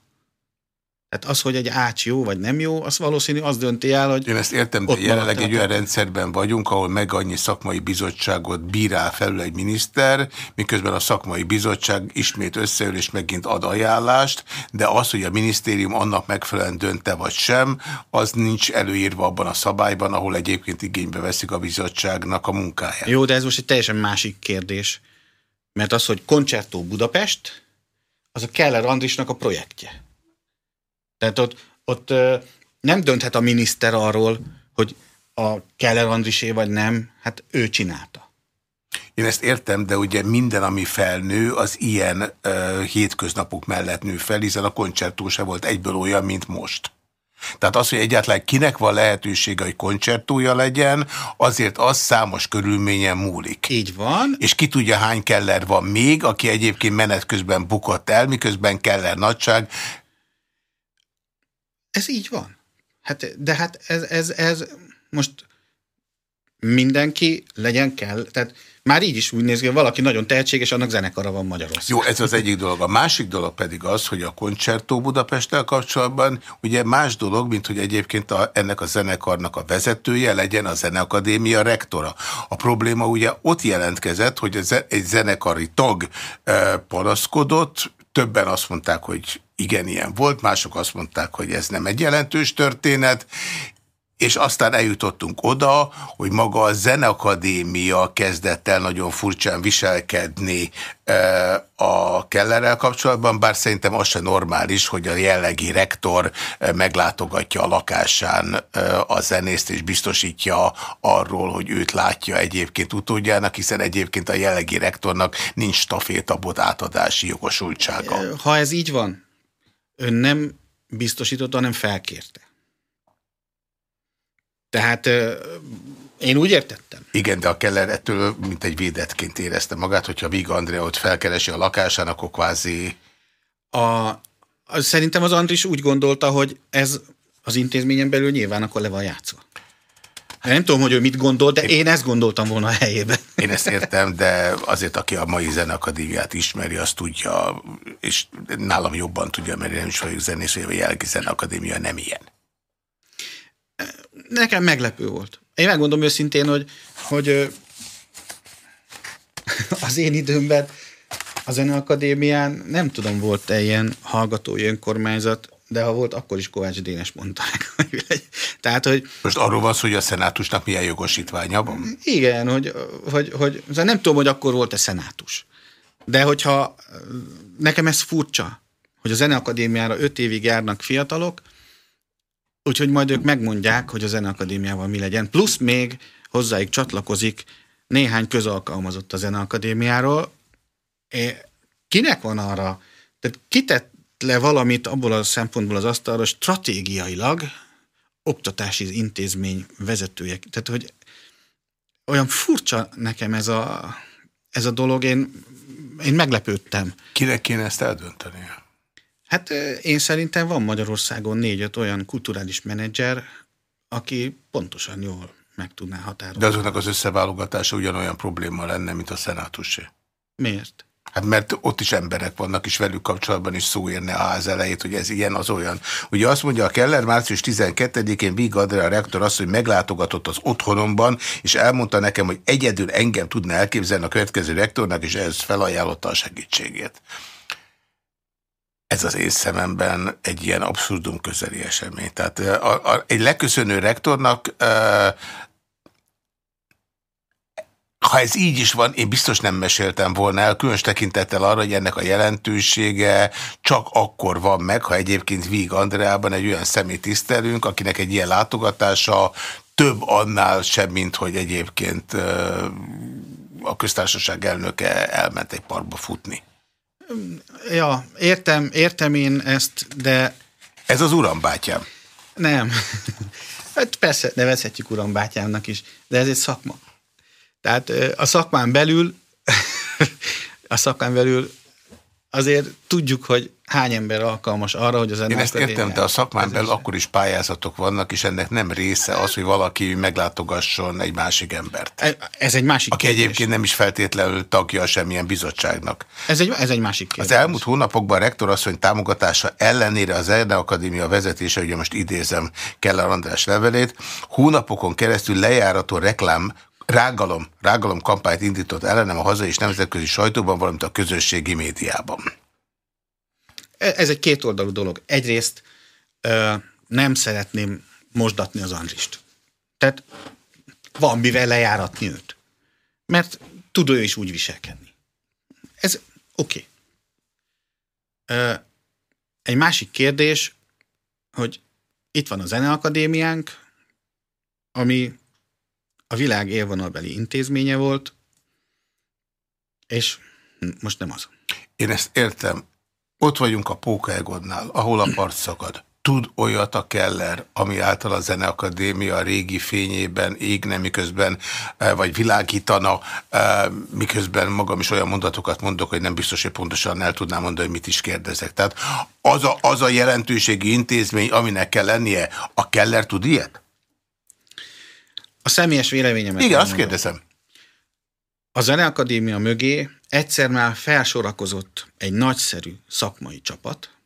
Tehát az, hogy egy ács jó vagy nem jó, az valószínű az dönti el, hogy
Én ezt értem, de jelenleg egy olyan rendszerben vagyunk, ahol meg annyi szakmai bizottságot bírál felül egy miniszter, miközben a szakmai bizottság ismét összeül és megint ad ajánlást, de az, hogy a minisztérium annak megfelelően dönte vagy sem, az nincs előírva abban a szabályban, ahol egyébként igénybe veszik a bizottságnak a munkáját.
Jó, de ez most egy teljesen másik kérdés. Mert az, hogy Concerto Budapest, az a Keller Andrisnak a projektje. Tehát ott, ott nem dönthet a miniszter arról, hogy a Keller Andrisé vagy nem, hát ő csinálta.
Én ezt értem, de ugye minden, ami felnő, az ilyen uh, hétköznapok mellett nő fel, hiszen a koncertó se volt egyből olyan, mint most. Tehát az, hogy egyáltalán kinek van lehetősége, hogy koncertója legyen, azért az számos körülményen múlik.
Így van.
És ki tudja, hány Keller van még, aki egyébként menet közben bukott el, miközben Keller nagyság
ez így van. Hát, de hát ez, ez, ez most mindenki legyen kell, tehát már így is úgy néz ki, hogy valaki nagyon tehetséges, annak zenekara van Magyarországon.
Jó, ez az egyik dolog. A másik dolog pedig az, hogy a koncertó Budapesttel kapcsolatban ugye más dolog, mint hogy egyébként a, ennek a zenekarnak a vezetője legyen a Zeneakadémia rektora. A probléma ugye ott jelentkezett, hogy egy zenekari tag e, panaszkodott, többen azt mondták, hogy igen, ilyen volt, mások azt mondták, hogy ez nem egy jelentős történet, és aztán eljutottunk oda, hogy maga a Zeneakadémia kezdett el nagyon furcsán viselkedni e, a Kellerrel kapcsolatban, bár szerintem az se normális, hogy a jellegi rektor e, meglátogatja a lakásán e, a zenészt, és biztosítja arról, hogy őt látja egyébként utódjának, hiszen egyébként a jellegi rektornak nincs stafétabot átadási jogosultsága.
Ha ez így van, ön nem biztosította, hanem felkérte. Tehát én úgy értettem.
Igen, de a Keller ettől mint egy védetként érezte magát, hogyha Vig Andrea ott felkeresi a lakásán, akkor kvázi...
A, szerintem az Andris úgy gondolta, hogy ez az intézményen belül nyilván akkor le van játszva. Nem tudom, hogy ő mit gondol, de én, én ezt gondoltam volna a helyében.
Én ezt értem, de azért, aki a mai zenakadémiát ismeri, azt tudja, és nálam jobban tudja, mert én nem is vagyok zenész, hogy a Jelgi Zenakadémia nem ilyen.
Nekem meglepő volt. Én megmondom őszintén, hogy, hogy az én időmben a Zeneakadémián nem tudom, volt-e ilyen hallgatói önkormányzat, de ha volt, akkor is Kovács Dénes mondta Tehát, hogy...
Most arról van szó, hogy a szenátusnak milyen jogosítványa van?
Igen, hogy, hogy, hogy nem tudom, hogy akkor volt-e szenátus. De hogyha nekem ez furcsa, hogy a Zeneakadémiára öt évig járnak fiatalok, úgyhogy majd ők megmondják, hogy a Zeneakadémiával mi legyen. Plusz még hozzáig csatlakozik néhány közalkalmazott a Zeneakadémiáról. Kinek van arra? Tehát kitett le valamit abból a szempontból az asztalra, stratégiailag oktatási intézmény vezetője. Tehát, hogy olyan furcsa nekem ez a, ez a dolog, én, én meglepődtem.
Kinek kéne ezt eldönteni?
Hát én szerintem van Magyarországon négy-öt olyan kulturális menedzser, aki pontosan jól meg tudná határozni.
De azoknak az összeválogatása ugyanolyan probléma lenne, mint a szenátusé.
Miért?
Hát mert ott is emberek vannak, és velük kapcsolatban is szó érne a ház elejét, hogy ez ilyen, az olyan. Ugye azt mondja a Keller március 12-én Vig Adria rektor azt, hogy meglátogatott az otthonomban, és elmondta nekem, hogy egyedül engem tudna elképzelni a következő rektornak, és ez felajánlotta a segítségét. Ez az én szememben egy ilyen abszurdum közeli esemény. Tehát a, a, egy leköszönő rektornak ha ez így is van, én biztos nem meséltem volna el, különös tekintettel arra, hogy ennek a jelentősége csak akkor van meg, ha egyébként Víg Andreában egy olyan személy tisztelünk, akinek egy ilyen látogatása több annál sem, mint hogy egyébként a köztársaság elnöke elment egy parkba futni.
Ja, értem, értem én ezt, de...
Ez az urambátyám.
Nem. Hát persze, nevezhetjük urambátyámnak is, de ez egy szakma. Tehát a szakmán belül, a szakmán belül azért tudjuk, hogy hány ember alkalmas arra, hogy az
Én ezt értem, de a szakmán belül akkor is pályázatok vannak, és ennek nem része az, hogy valaki meglátogasson egy másik embert.
E, ez egy másik
Aki kérdés. egyébként nem is feltétlenül tagja semmilyen bizottságnak.
Ez egy, ez egy másik kérdés.
Az elmúlt hónapokban a rektorasszony támogatása ellenére az Erne Akadémia vezetése, ugye most idézem Keller András levelét, hónapokon keresztül lejárató reklám rágalom, rágalom kampányt indított ellenem a hazai és nemzetközi sajtóban, valamint a közösségi médiában.
E, ez egy kétoldalú dolog. Egyrészt nem szeretném mosdatni az Andrist. Tehát van mivel lejáratni őt. Mert tud ő is úgy viselkedni. Ez oké. Okay. Egy másik kérdés, hogy itt van a Zeneakadémiánk, ami a világ élvonalbeli intézménye volt, és most nem az.
Én ezt értem. Ott vagyunk a Pókaegodnál, ahol a part szakad. Tud olyat a Keller, ami által a Zeneakadémia régi fényében égne, miközben, eh, vagy világítana, eh, miközben magam is olyan mondatokat mondok, hogy nem biztos, hogy pontosan el tudnám mondani, hogy mit is kérdezek. Tehát az a, az a jelentőségi intézmény, aminek kell lennie, a Keller tud ilyet?
A személyes véleményemet.
Igen, azt kérdezem.
A Zeneakadémia mögé egyszer már felsorakozott egy nagyszerű szakmai csapat,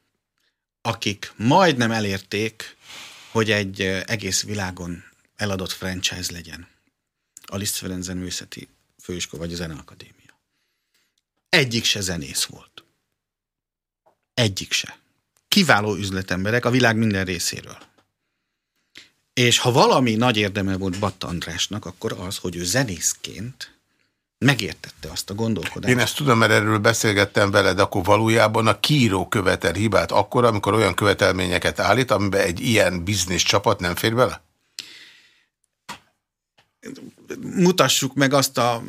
akik majdnem elérték, hogy egy egész világon eladott franchise legyen. A Liszt Ferenc Művészeti Főiskola vagy a Zeneakadémia. Egyik se zenész volt. Egyik se. Kiváló üzletemberek a világ minden részéről. És ha valami nagy érdeme volt Batta Andrásnak, akkor az, hogy ő zenészként megértette azt a gondolkodást.
Én ezt tudom, mert erről beszélgettem veled, akkor valójában a kíró követel hibát akkor, amikor olyan követelményeket állít, amiben egy ilyen biznisz csapat nem fér bele?
Mutassuk meg azt a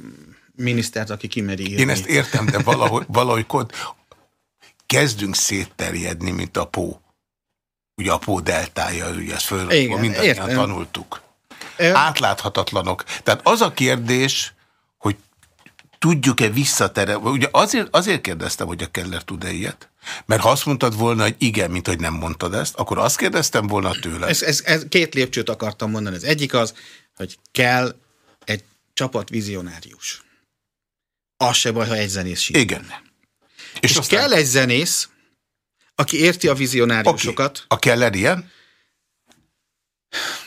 minisztert, aki kimeri írni.
Én ezt értem, de valahogy, valahogy kezdünk szétterjedni, mint a pó. Ugye a pó deltája, ugye ezt föl, mindannyian tanultuk. Átláthatatlanok. Tehát az a kérdés, hogy tudjuk-e visszatere... Ugye azért, azért kérdeztem, hogy a Keller tud-e ilyet? Mert ha azt mondtad volna, hogy igen, mint hogy nem mondtad ezt, akkor azt kérdeztem volna tőle.
Ez, ez, ez két lépcsőt akartam mondani. Az egyik az, hogy kell egy csapat vizionárius. Az se baj, ha egy zenész sincs.
Igen.
És, és aztán... kell egy zenész, aki érti a vizionáriusokat. Okay.
A Keller ilyen?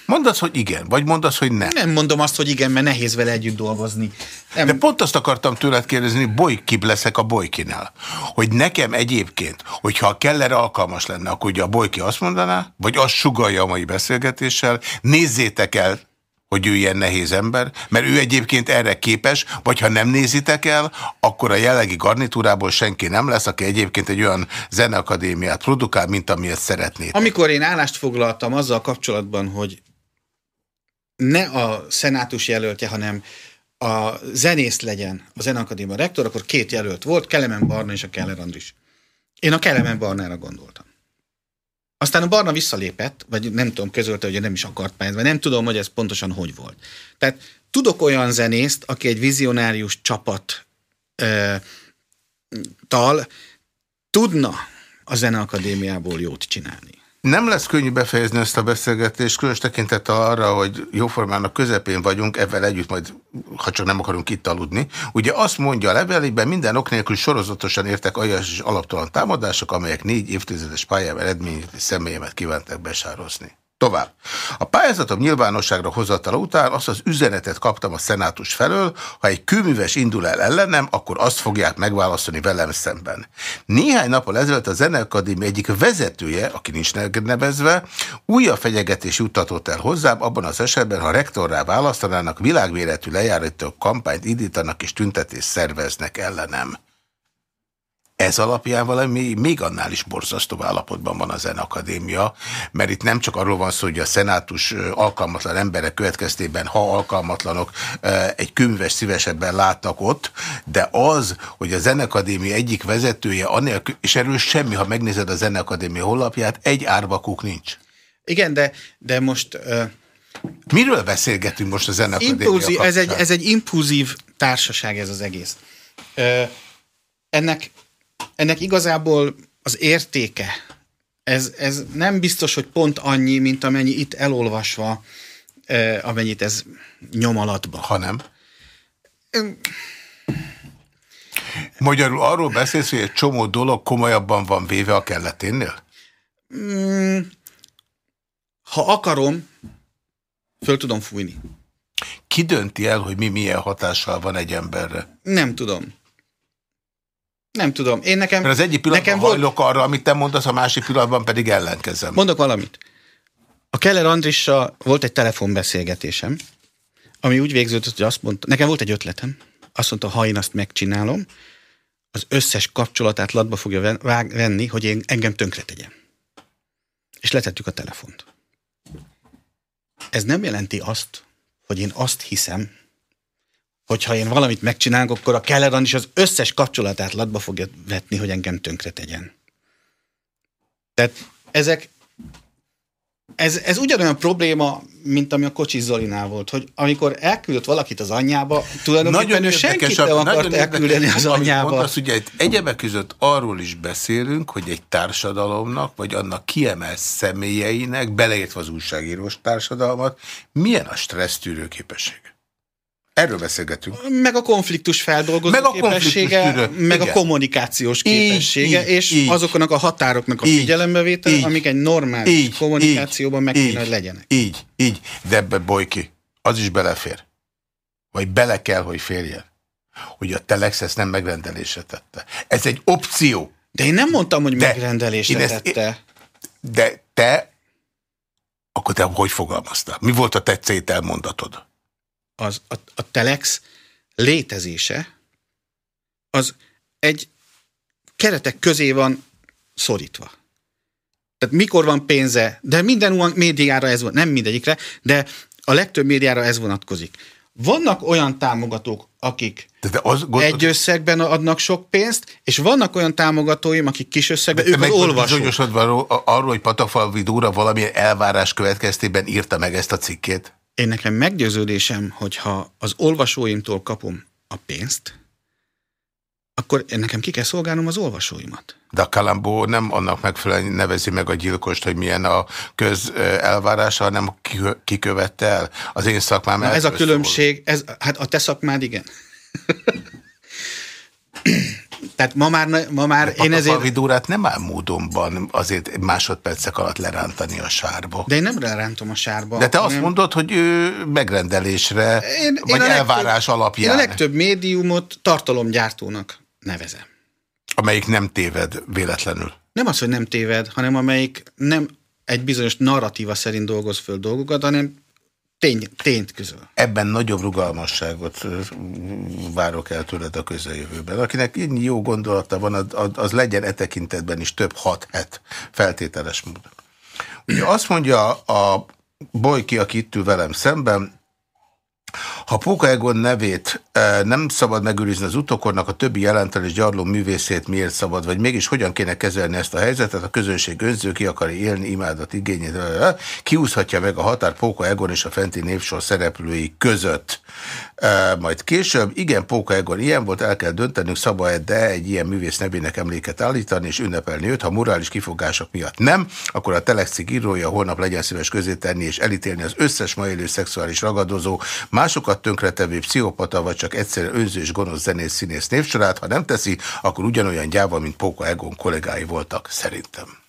Mondd azt, hogy igen, vagy mondd azt, hogy nem.
Nem mondom azt, hogy igen, mert nehéz vele együtt dolgozni. Nem.
De pont azt akartam tőled kérdezni, bolykib leszek a bolykinál. Hogy nekem egyébként, hogyha a Keller alkalmas lenne, akkor ugye a bolyki azt mondaná, vagy azt sugalja a mai beszélgetéssel, nézzétek el hogy ő ilyen nehéz ember, mert ő egyébként erre képes, vagy ha nem nézitek el, akkor a jellegi garnitúrából senki nem lesz, aki egyébként egy olyan zeneakadémiát produkál, mint amilyet szeretnéd.
Amikor én állást foglaltam azzal kapcsolatban, hogy ne a szenátus jelöltje, hanem a zenész legyen a Zeneakadémia rektor, akkor két jelölt volt, Kelemen Barna és a Keller Andris. Én a Kelemen Barnára gondoltam. Aztán a Barna visszalépett, vagy nem tudom, közölte, hogy nem is akart pályázni, vagy nem tudom, hogy ez pontosan hogy volt. Tehát tudok olyan zenészt, aki egy vizionárius csapat ö, tal tudna a Zeneakadémiából jót csinálni.
Nem lesz könnyű befejezni ezt a beszélgetést, különös tekintettel arra, hogy jóformán a közepén vagyunk, ebben együtt majd, ha csak nem akarunk itt aludni. Ugye azt mondja a levelében, minden ok nélkül sorozatosan értek aljas és alaptalan támadások, amelyek négy évtizedes pályám eredményét és személyemet kívántak besározni. Tovább. A pályázatom nyilvánosságra hozatala után azt az üzenetet kaptam a szenátus felől, ha egy kőműves indul el ellenem, akkor azt fogják megválaszolni velem szemben. Néhány nappal ezelőtt a Zeneakadémia egyik vezetője, aki nincs nevezve, újabb fenyegetés juttatott el hozzám, abban az esetben, ha rektorrá választanának, világméretű lejárító kampányt indítanak és tüntetést szerveznek ellenem ez alapján valami még annál is borzasztóbb állapotban van a Zenakadémia, mert itt nem csak arról van szó, hogy a szenátus alkalmatlan emberek következtében, ha alkalmatlanok, egy könyves szívesebben látnak ott, de az, hogy a Zenakadémia egyik vezetője, annélkül, és erről semmi, ha megnézed a Zenakadémia honlapját, egy árvakuk nincs.
Igen, de, de most... Uh...
Miről beszélgetünk most a Zenakadémia
Impulzív, ez egy, ez egy impulzív társaság ez az egész. Uh, ennek ennek igazából az értéke, ez, ez nem biztos, hogy pont annyi, mint amennyi itt elolvasva, amennyit ez nyom alatba.
Ha nem? Magyarul arról beszélsz, hogy egy csomó dolog komolyabban van véve a kelleténnél?
Ha akarom, föl tudom fújni.
Ki dönti el, hogy mi milyen hatással van egy emberre?
Nem tudom. Nem tudom. Én nekem...
Mert az egyik pillanatban
nekem
hajlok volt... arra, amit te mondasz, a másik pillanatban pedig ellenkezem.
Mondok valamit. A Keller Andrissal volt egy telefonbeszélgetésem, ami úgy végződött, hogy azt mondta, nekem volt egy ötletem, azt mondta, ha én azt megcsinálom, az összes kapcsolatát latba fogja venni, hogy én engem tönkre tegyem. És letettük a telefont. Ez nem jelenti azt, hogy én azt hiszem, hogyha én valamit megcsinálok, akkor a Kelleran is az összes kapcsolatát latba fogja vetni, hogy engem tönkre tegyen. Tehát ezek ez, ez ugyanolyan probléma, mint ami a Kocsi Zolinál volt, hogy amikor elküldött valakit az anyjába, tulajdonképpen nagyon ő senkit nem akart elküldeni az anyjába.
Mondasz, ugye egyebek között arról is beszélünk, hogy egy társadalomnak, vagy annak kiemelt személyeinek, beleértve az újságírós társadalmat, milyen a stressztűrő képessége? Erről beszélgetünk.
Meg a konfliktus feldolgozó meg a képessége, konfliktus meg Igen. a kommunikációs képessége, így, és így, azoknak a határoknak a figyelembevétel, így, amik egy normális így, kommunikációban így, meg kéne, hogy legyenek.
Így, így, de ebbe Bojki, az is belefér. Vagy bele kell, hogy férjen. Hogy a Telex ezt nem megrendelésre tette. Ez egy opció.
De én nem mondtam, hogy de megrendelésre tette.
De te, akkor te hogy fogalmaztál? Mi volt a tetszétel mondatod?
Az, a, a telex létezése az egy keretek közé van szorítva. Tehát mikor van pénze, de minden médiára ez van, nem mindegyikre, de a legtöbb médiára ez vonatkozik. Vannak olyan támogatók, akik de, de az, gond... egy összegben adnak sok pénzt, és vannak olyan támogatóim, akik kis összegben, de ők az olvasók.
arról, hogy Patafalvi Dóra valamilyen elvárás következtében írta meg ezt a cikkét?
Én nekem meggyőződésem, hogyha az olvasóimtól kapom a pénzt, akkor nekem ki kell szolgálnom az olvasóimat.
De a Kalambó nem annak megfelelően nevezi meg a gyilkost, hogy milyen a köz elvárása, hanem ki követte el. Az én szakmám
Ez a különbség, ez, hát a te szakmád igen. Tehát ma már, ma már
én ezért... A vidúrát nem áll módonban azért másodpercek alatt lerántani a sárba.
De én nem lerántom a sárba.
De te hanem... azt mondod, hogy ő megrendelésre, én, vagy én elvárás legtöbb, alapján.
Én a legtöbb médiumot tartalomgyártónak nevezem.
Amelyik nem téved véletlenül.
Nem az, hogy nem téved, hanem amelyik nem egy bizonyos narratíva szerint dolgoz föl dolgokat, hanem tény, tényt közöl.
Ebben nagyobb rugalmasságot várok el tőled a közeljövőben. Akinek így jó gondolata van, az, az legyen e tekintetben is több hat het feltételes módon. Ugye azt mondja a Bojki, aki itt ül velem szemben, ha Póka Egon nevét e, nem szabad megőrizni az utókornak, a többi jelentelés gyarló művészét miért szabad, vagy mégis hogyan kéne kezelni ezt a helyzetet, a közönség önző, ki akar élni, imádat igényét, kiúszhatja meg a határ Póka Egon és a fenti névsor szereplői között. E, majd később, igen, Póka Egon ilyen volt, el kell döntenünk, szabad de egy ilyen művész nevének emléket állítani és ünnepelni őt, ha morális kifogások miatt nem, akkor a Telexik írója holnap legyen szíves közé tenni és elítélni az összes ma élő szexuális ragadozó, másokat tönkretevő pszichopata, vagy csak egyszerűen önző és gonosz zenész színész névsorát, ha nem teszi, akkor ugyanolyan gyáva, mint Póka Egon kollégái voltak, szerintem.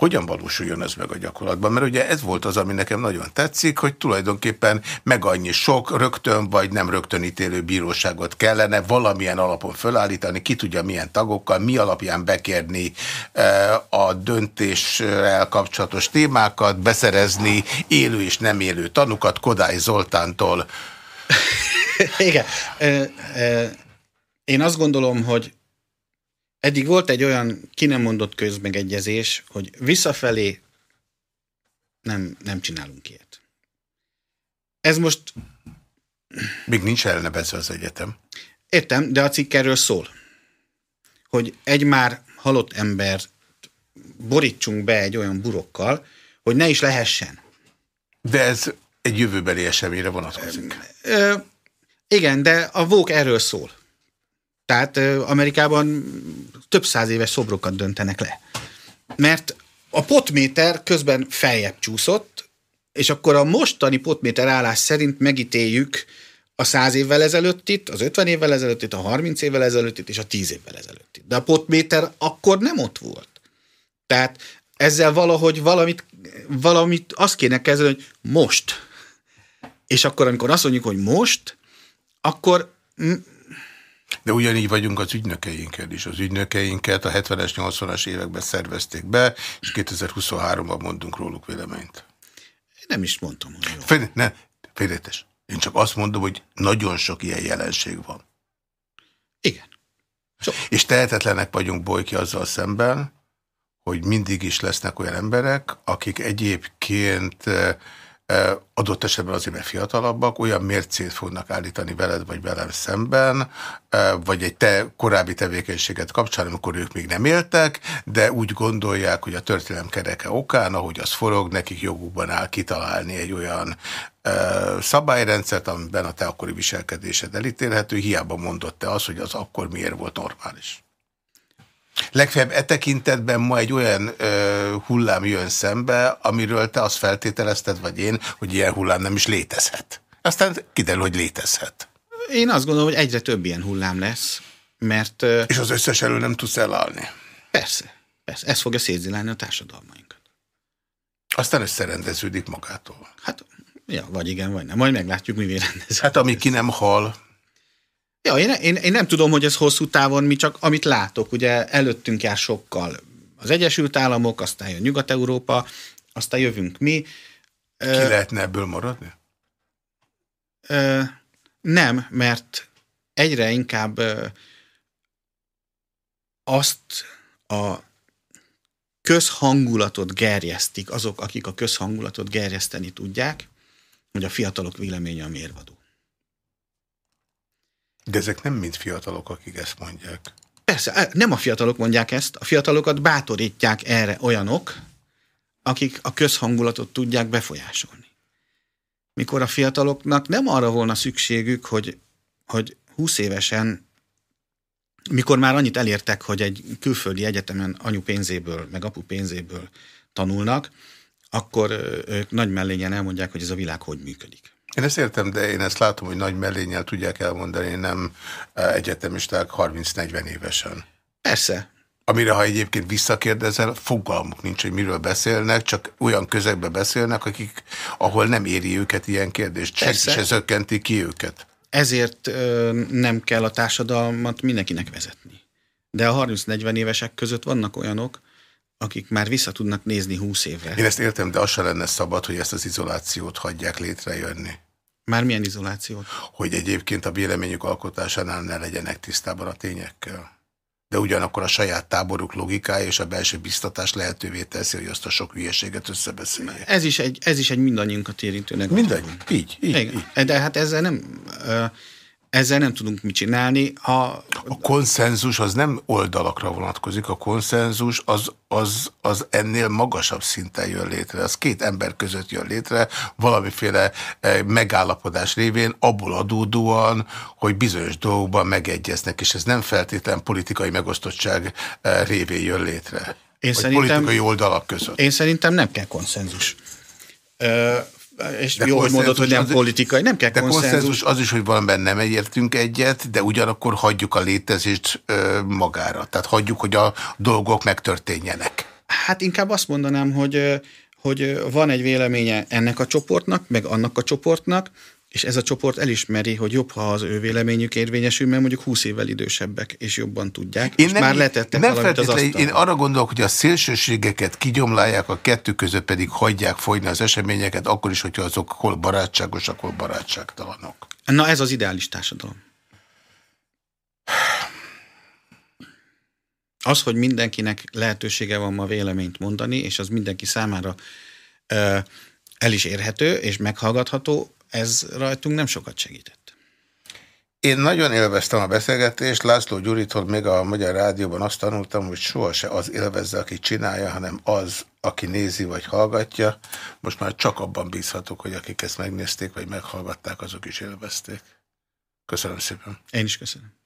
Hogyan valósuljon ez meg a gyakorlatban? Mert ugye ez volt az, ami nekem nagyon tetszik, hogy tulajdonképpen meg annyi sok rögtön vagy nem rögtön ítélő bíróságot kellene valamilyen alapon fölállítani, ki tudja milyen tagokkal, mi alapján bekérni e, a döntéssel kapcsolatos témákat, beszerezni élő és nem élő tanukat Kodály Zoltántól.
Igen. Én azt gondolom, hogy Eddig volt egy olyan ki nem mondott közmegegyezés, hogy visszafelé nem, nem csinálunk ilyet. Ez most...
Még nincs elnevezve az egyetem.
Értem, de a cikk erről szól. Hogy egy már halott ember borítsunk be egy olyan burokkal, hogy ne is lehessen.
De ez egy jövőbeli eseményre vonatkozik.
Ö, igen, de a vók erről szól. Tehát Amerikában több száz éves szobrokat döntenek le. Mert a potméter közben feljebb csúszott, és akkor a mostani potméter állás szerint megítéljük a 100 évvel ezelőttit, az 50 évvel ezelőttit, a 30 évvel ezelőttit és a 10 évvel ezelőttit. De a potméter akkor nem ott volt. Tehát ezzel valahogy valamit, valamit azt kéne kezdeni, hogy most. És akkor, amikor azt mondjuk, hogy most, akkor
de ugyanígy vagyunk az ügynökeinkkel is. Az ügynökeinket a 70-es, 80-as években szervezték be, és 2023-ban mondunk róluk véleményt.
Én nem is mondtam, hogy jó.
Fél, ne, félretes. Én csak azt mondom, hogy nagyon sok ilyen jelenség van.
Igen.
So. És tehetetlenek vagyunk bolyki azzal szemben, hogy mindig is lesznek olyan emberek, akik egyébként adott esetben azért, mert fiatalabbak, olyan mércét fognak állítani veled vagy velem szemben, vagy egy te korábbi tevékenységet kapcsán, amikor ők még nem éltek, de úgy gondolják, hogy a történelem kereke okán, ahogy az forog, nekik jogukban áll kitalálni egy olyan szabályrendszert, amiben a te akkori viselkedésed elítélhető, hiába mondott te az, hogy az akkor miért volt normális. Legfeljebb e tekintetben ma egy olyan ö, hullám jön szembe, amiről te azt feltételezted, vagy én, hogy ilyen hullám nem is létezhet. Aztán kiderül, hogy létezhet.
Én azt gondolom, hogy egyre több ilyen hullám lesz, mert... Ö,
És az összes elől nem tudsz elállni.
Persze, persze. Ez fogja szétzilálni a társadalmainkat.
Aztán összerendeződik magától.
Hát, ja, vagy igen, vagy nem. Majd meglátjuk, mi rendeződik.
Hát ami ki nem hal,
Ja, én, én, én nem tudom, hogy ez hosszú távon mi csak, amit látok, ugye előttünk jár sokkal az Egyesült Államok, aztán jön Nyugat-Európa, aztán jövünk mi.
Ki uh, lehetne ebből maradni?
Nem, mert egyre inkább azt a közhangulatot gerjesztik azok, akik a közhangulatot gerjeszteni tudják, hogy a fiatalok véleménye a mérvadó.
De ezek nem mind fiatalok, akik ezt mondják.
Persze, nem a fiatalok mondják ezt, a fiatalokat bátorítják erre olyanok, akik a közhangulatot tudják befolyásolni. Mikor a fiataloknak nem arra volna szükségük, hogy, hogy 20 évesen, mikor már annyit elértek, hogy egy külföldi egyetemen anyu pénzéből, meg apu pénzéből tanulnak, akkor ők nagy mellényen elmondják, hogy ez a világ hogy működik.
Én ezt értem, de én ezt látom, hogy nagy mellényel tudják elmondani, nem e, egyetemisták 30-40 évesen.
Persze.
Amire, ha egyébként visszakérdezel, fogalmuk nincs, hogy miről beszélnek, csak olyan közegbe beszélnek, akik, ahol nem éri őket ilyen kérdést. Persze. Se zökkenti ki őket.
Ezért ö, nem kell a társadalmat mindenkinek vezetni. De a 30-40 évesek között vannak olyanok, akik már vissza tudnak nézni húsz évre.
Én ezt értem, de az se lenne szabad, hogy ezt az izolációt hagyják létrejönni.
Már milyen izolációt?
Hogy egyébként a véleményük alkotásánál ne legyenek tisztában a tényekkel. De ugyanakkor a saját táboruk logikája és a belső biztatás lehetővé teszi, hogy azt a sok hülyeséget összebeszélje.
Ez is egy, ez is egy mindannyiunkat érintőnek.
Mindannyi, így, így, így.
De hát ezzel nem... Ezzel nem tudunk mit csinálni. Ha...
A konszenzus az nem oldalakra vonatkozik, a konszenzus az, az, az ennél magasabb szinten jön létre. Az két ember között jön létre, valamiféle eh, megállapodás révén, abból adódóan, hogy bizonyos dolgokban megegyeznek, és ez nem feltétlen politikai megosztottság eh, révén jön létre. Én szerintem, politikai oldalak között.
Én szerintem nem kell konszenzus és de jó, hogy mondod, hogy nem az, politikai, nem kell
de konszenzus. konszenzus az is, hogy valamiben nem értünk egyet, de ugyanakkor hagyjuk a létezést ö, magára. Tehát hagyjuk, hogy a dolgok megtörténjenek.
Hát inkább azt mondanám, hogy, hogy van egy véleménye ennek a csoportnak, meg annak a csoportnak, és ez a csoport elismeri, hogy jobb, ha az ő véleményük érvényesül, mert mondjuk 20 évvel idősebbek, és jobban tudják, én és nem, már letettek nem valamit az asztalra.
Én arra gondolok, hogy a szélsőségeket kigyomlálják, a kettő között pedig hagyják folyni az eseményeket, akkor is, hogyha azok hol barátságosak, hol barátságtalanok.
Na ez az ideális társadalom. Az, hogy mindenkinek lehetősége van ma véleményt mondani, és az mindenki számára ö, el is érhető és meghallgatható, ez rajtunk nem sokat segített.
Én nagyon élveztem a beszélgetést, László Gyuritól még a Magyar Rádióban azt tanultam, hogy sohasem az élvezze, aki csinálja, hanem az, aki nézi vagy hallgatja. Most már csak abban bízhatok, hogy akik ezt megnézték vagy meghallgatták, azok is élvezték. Köszönöm szépen.
Én is köszönöm.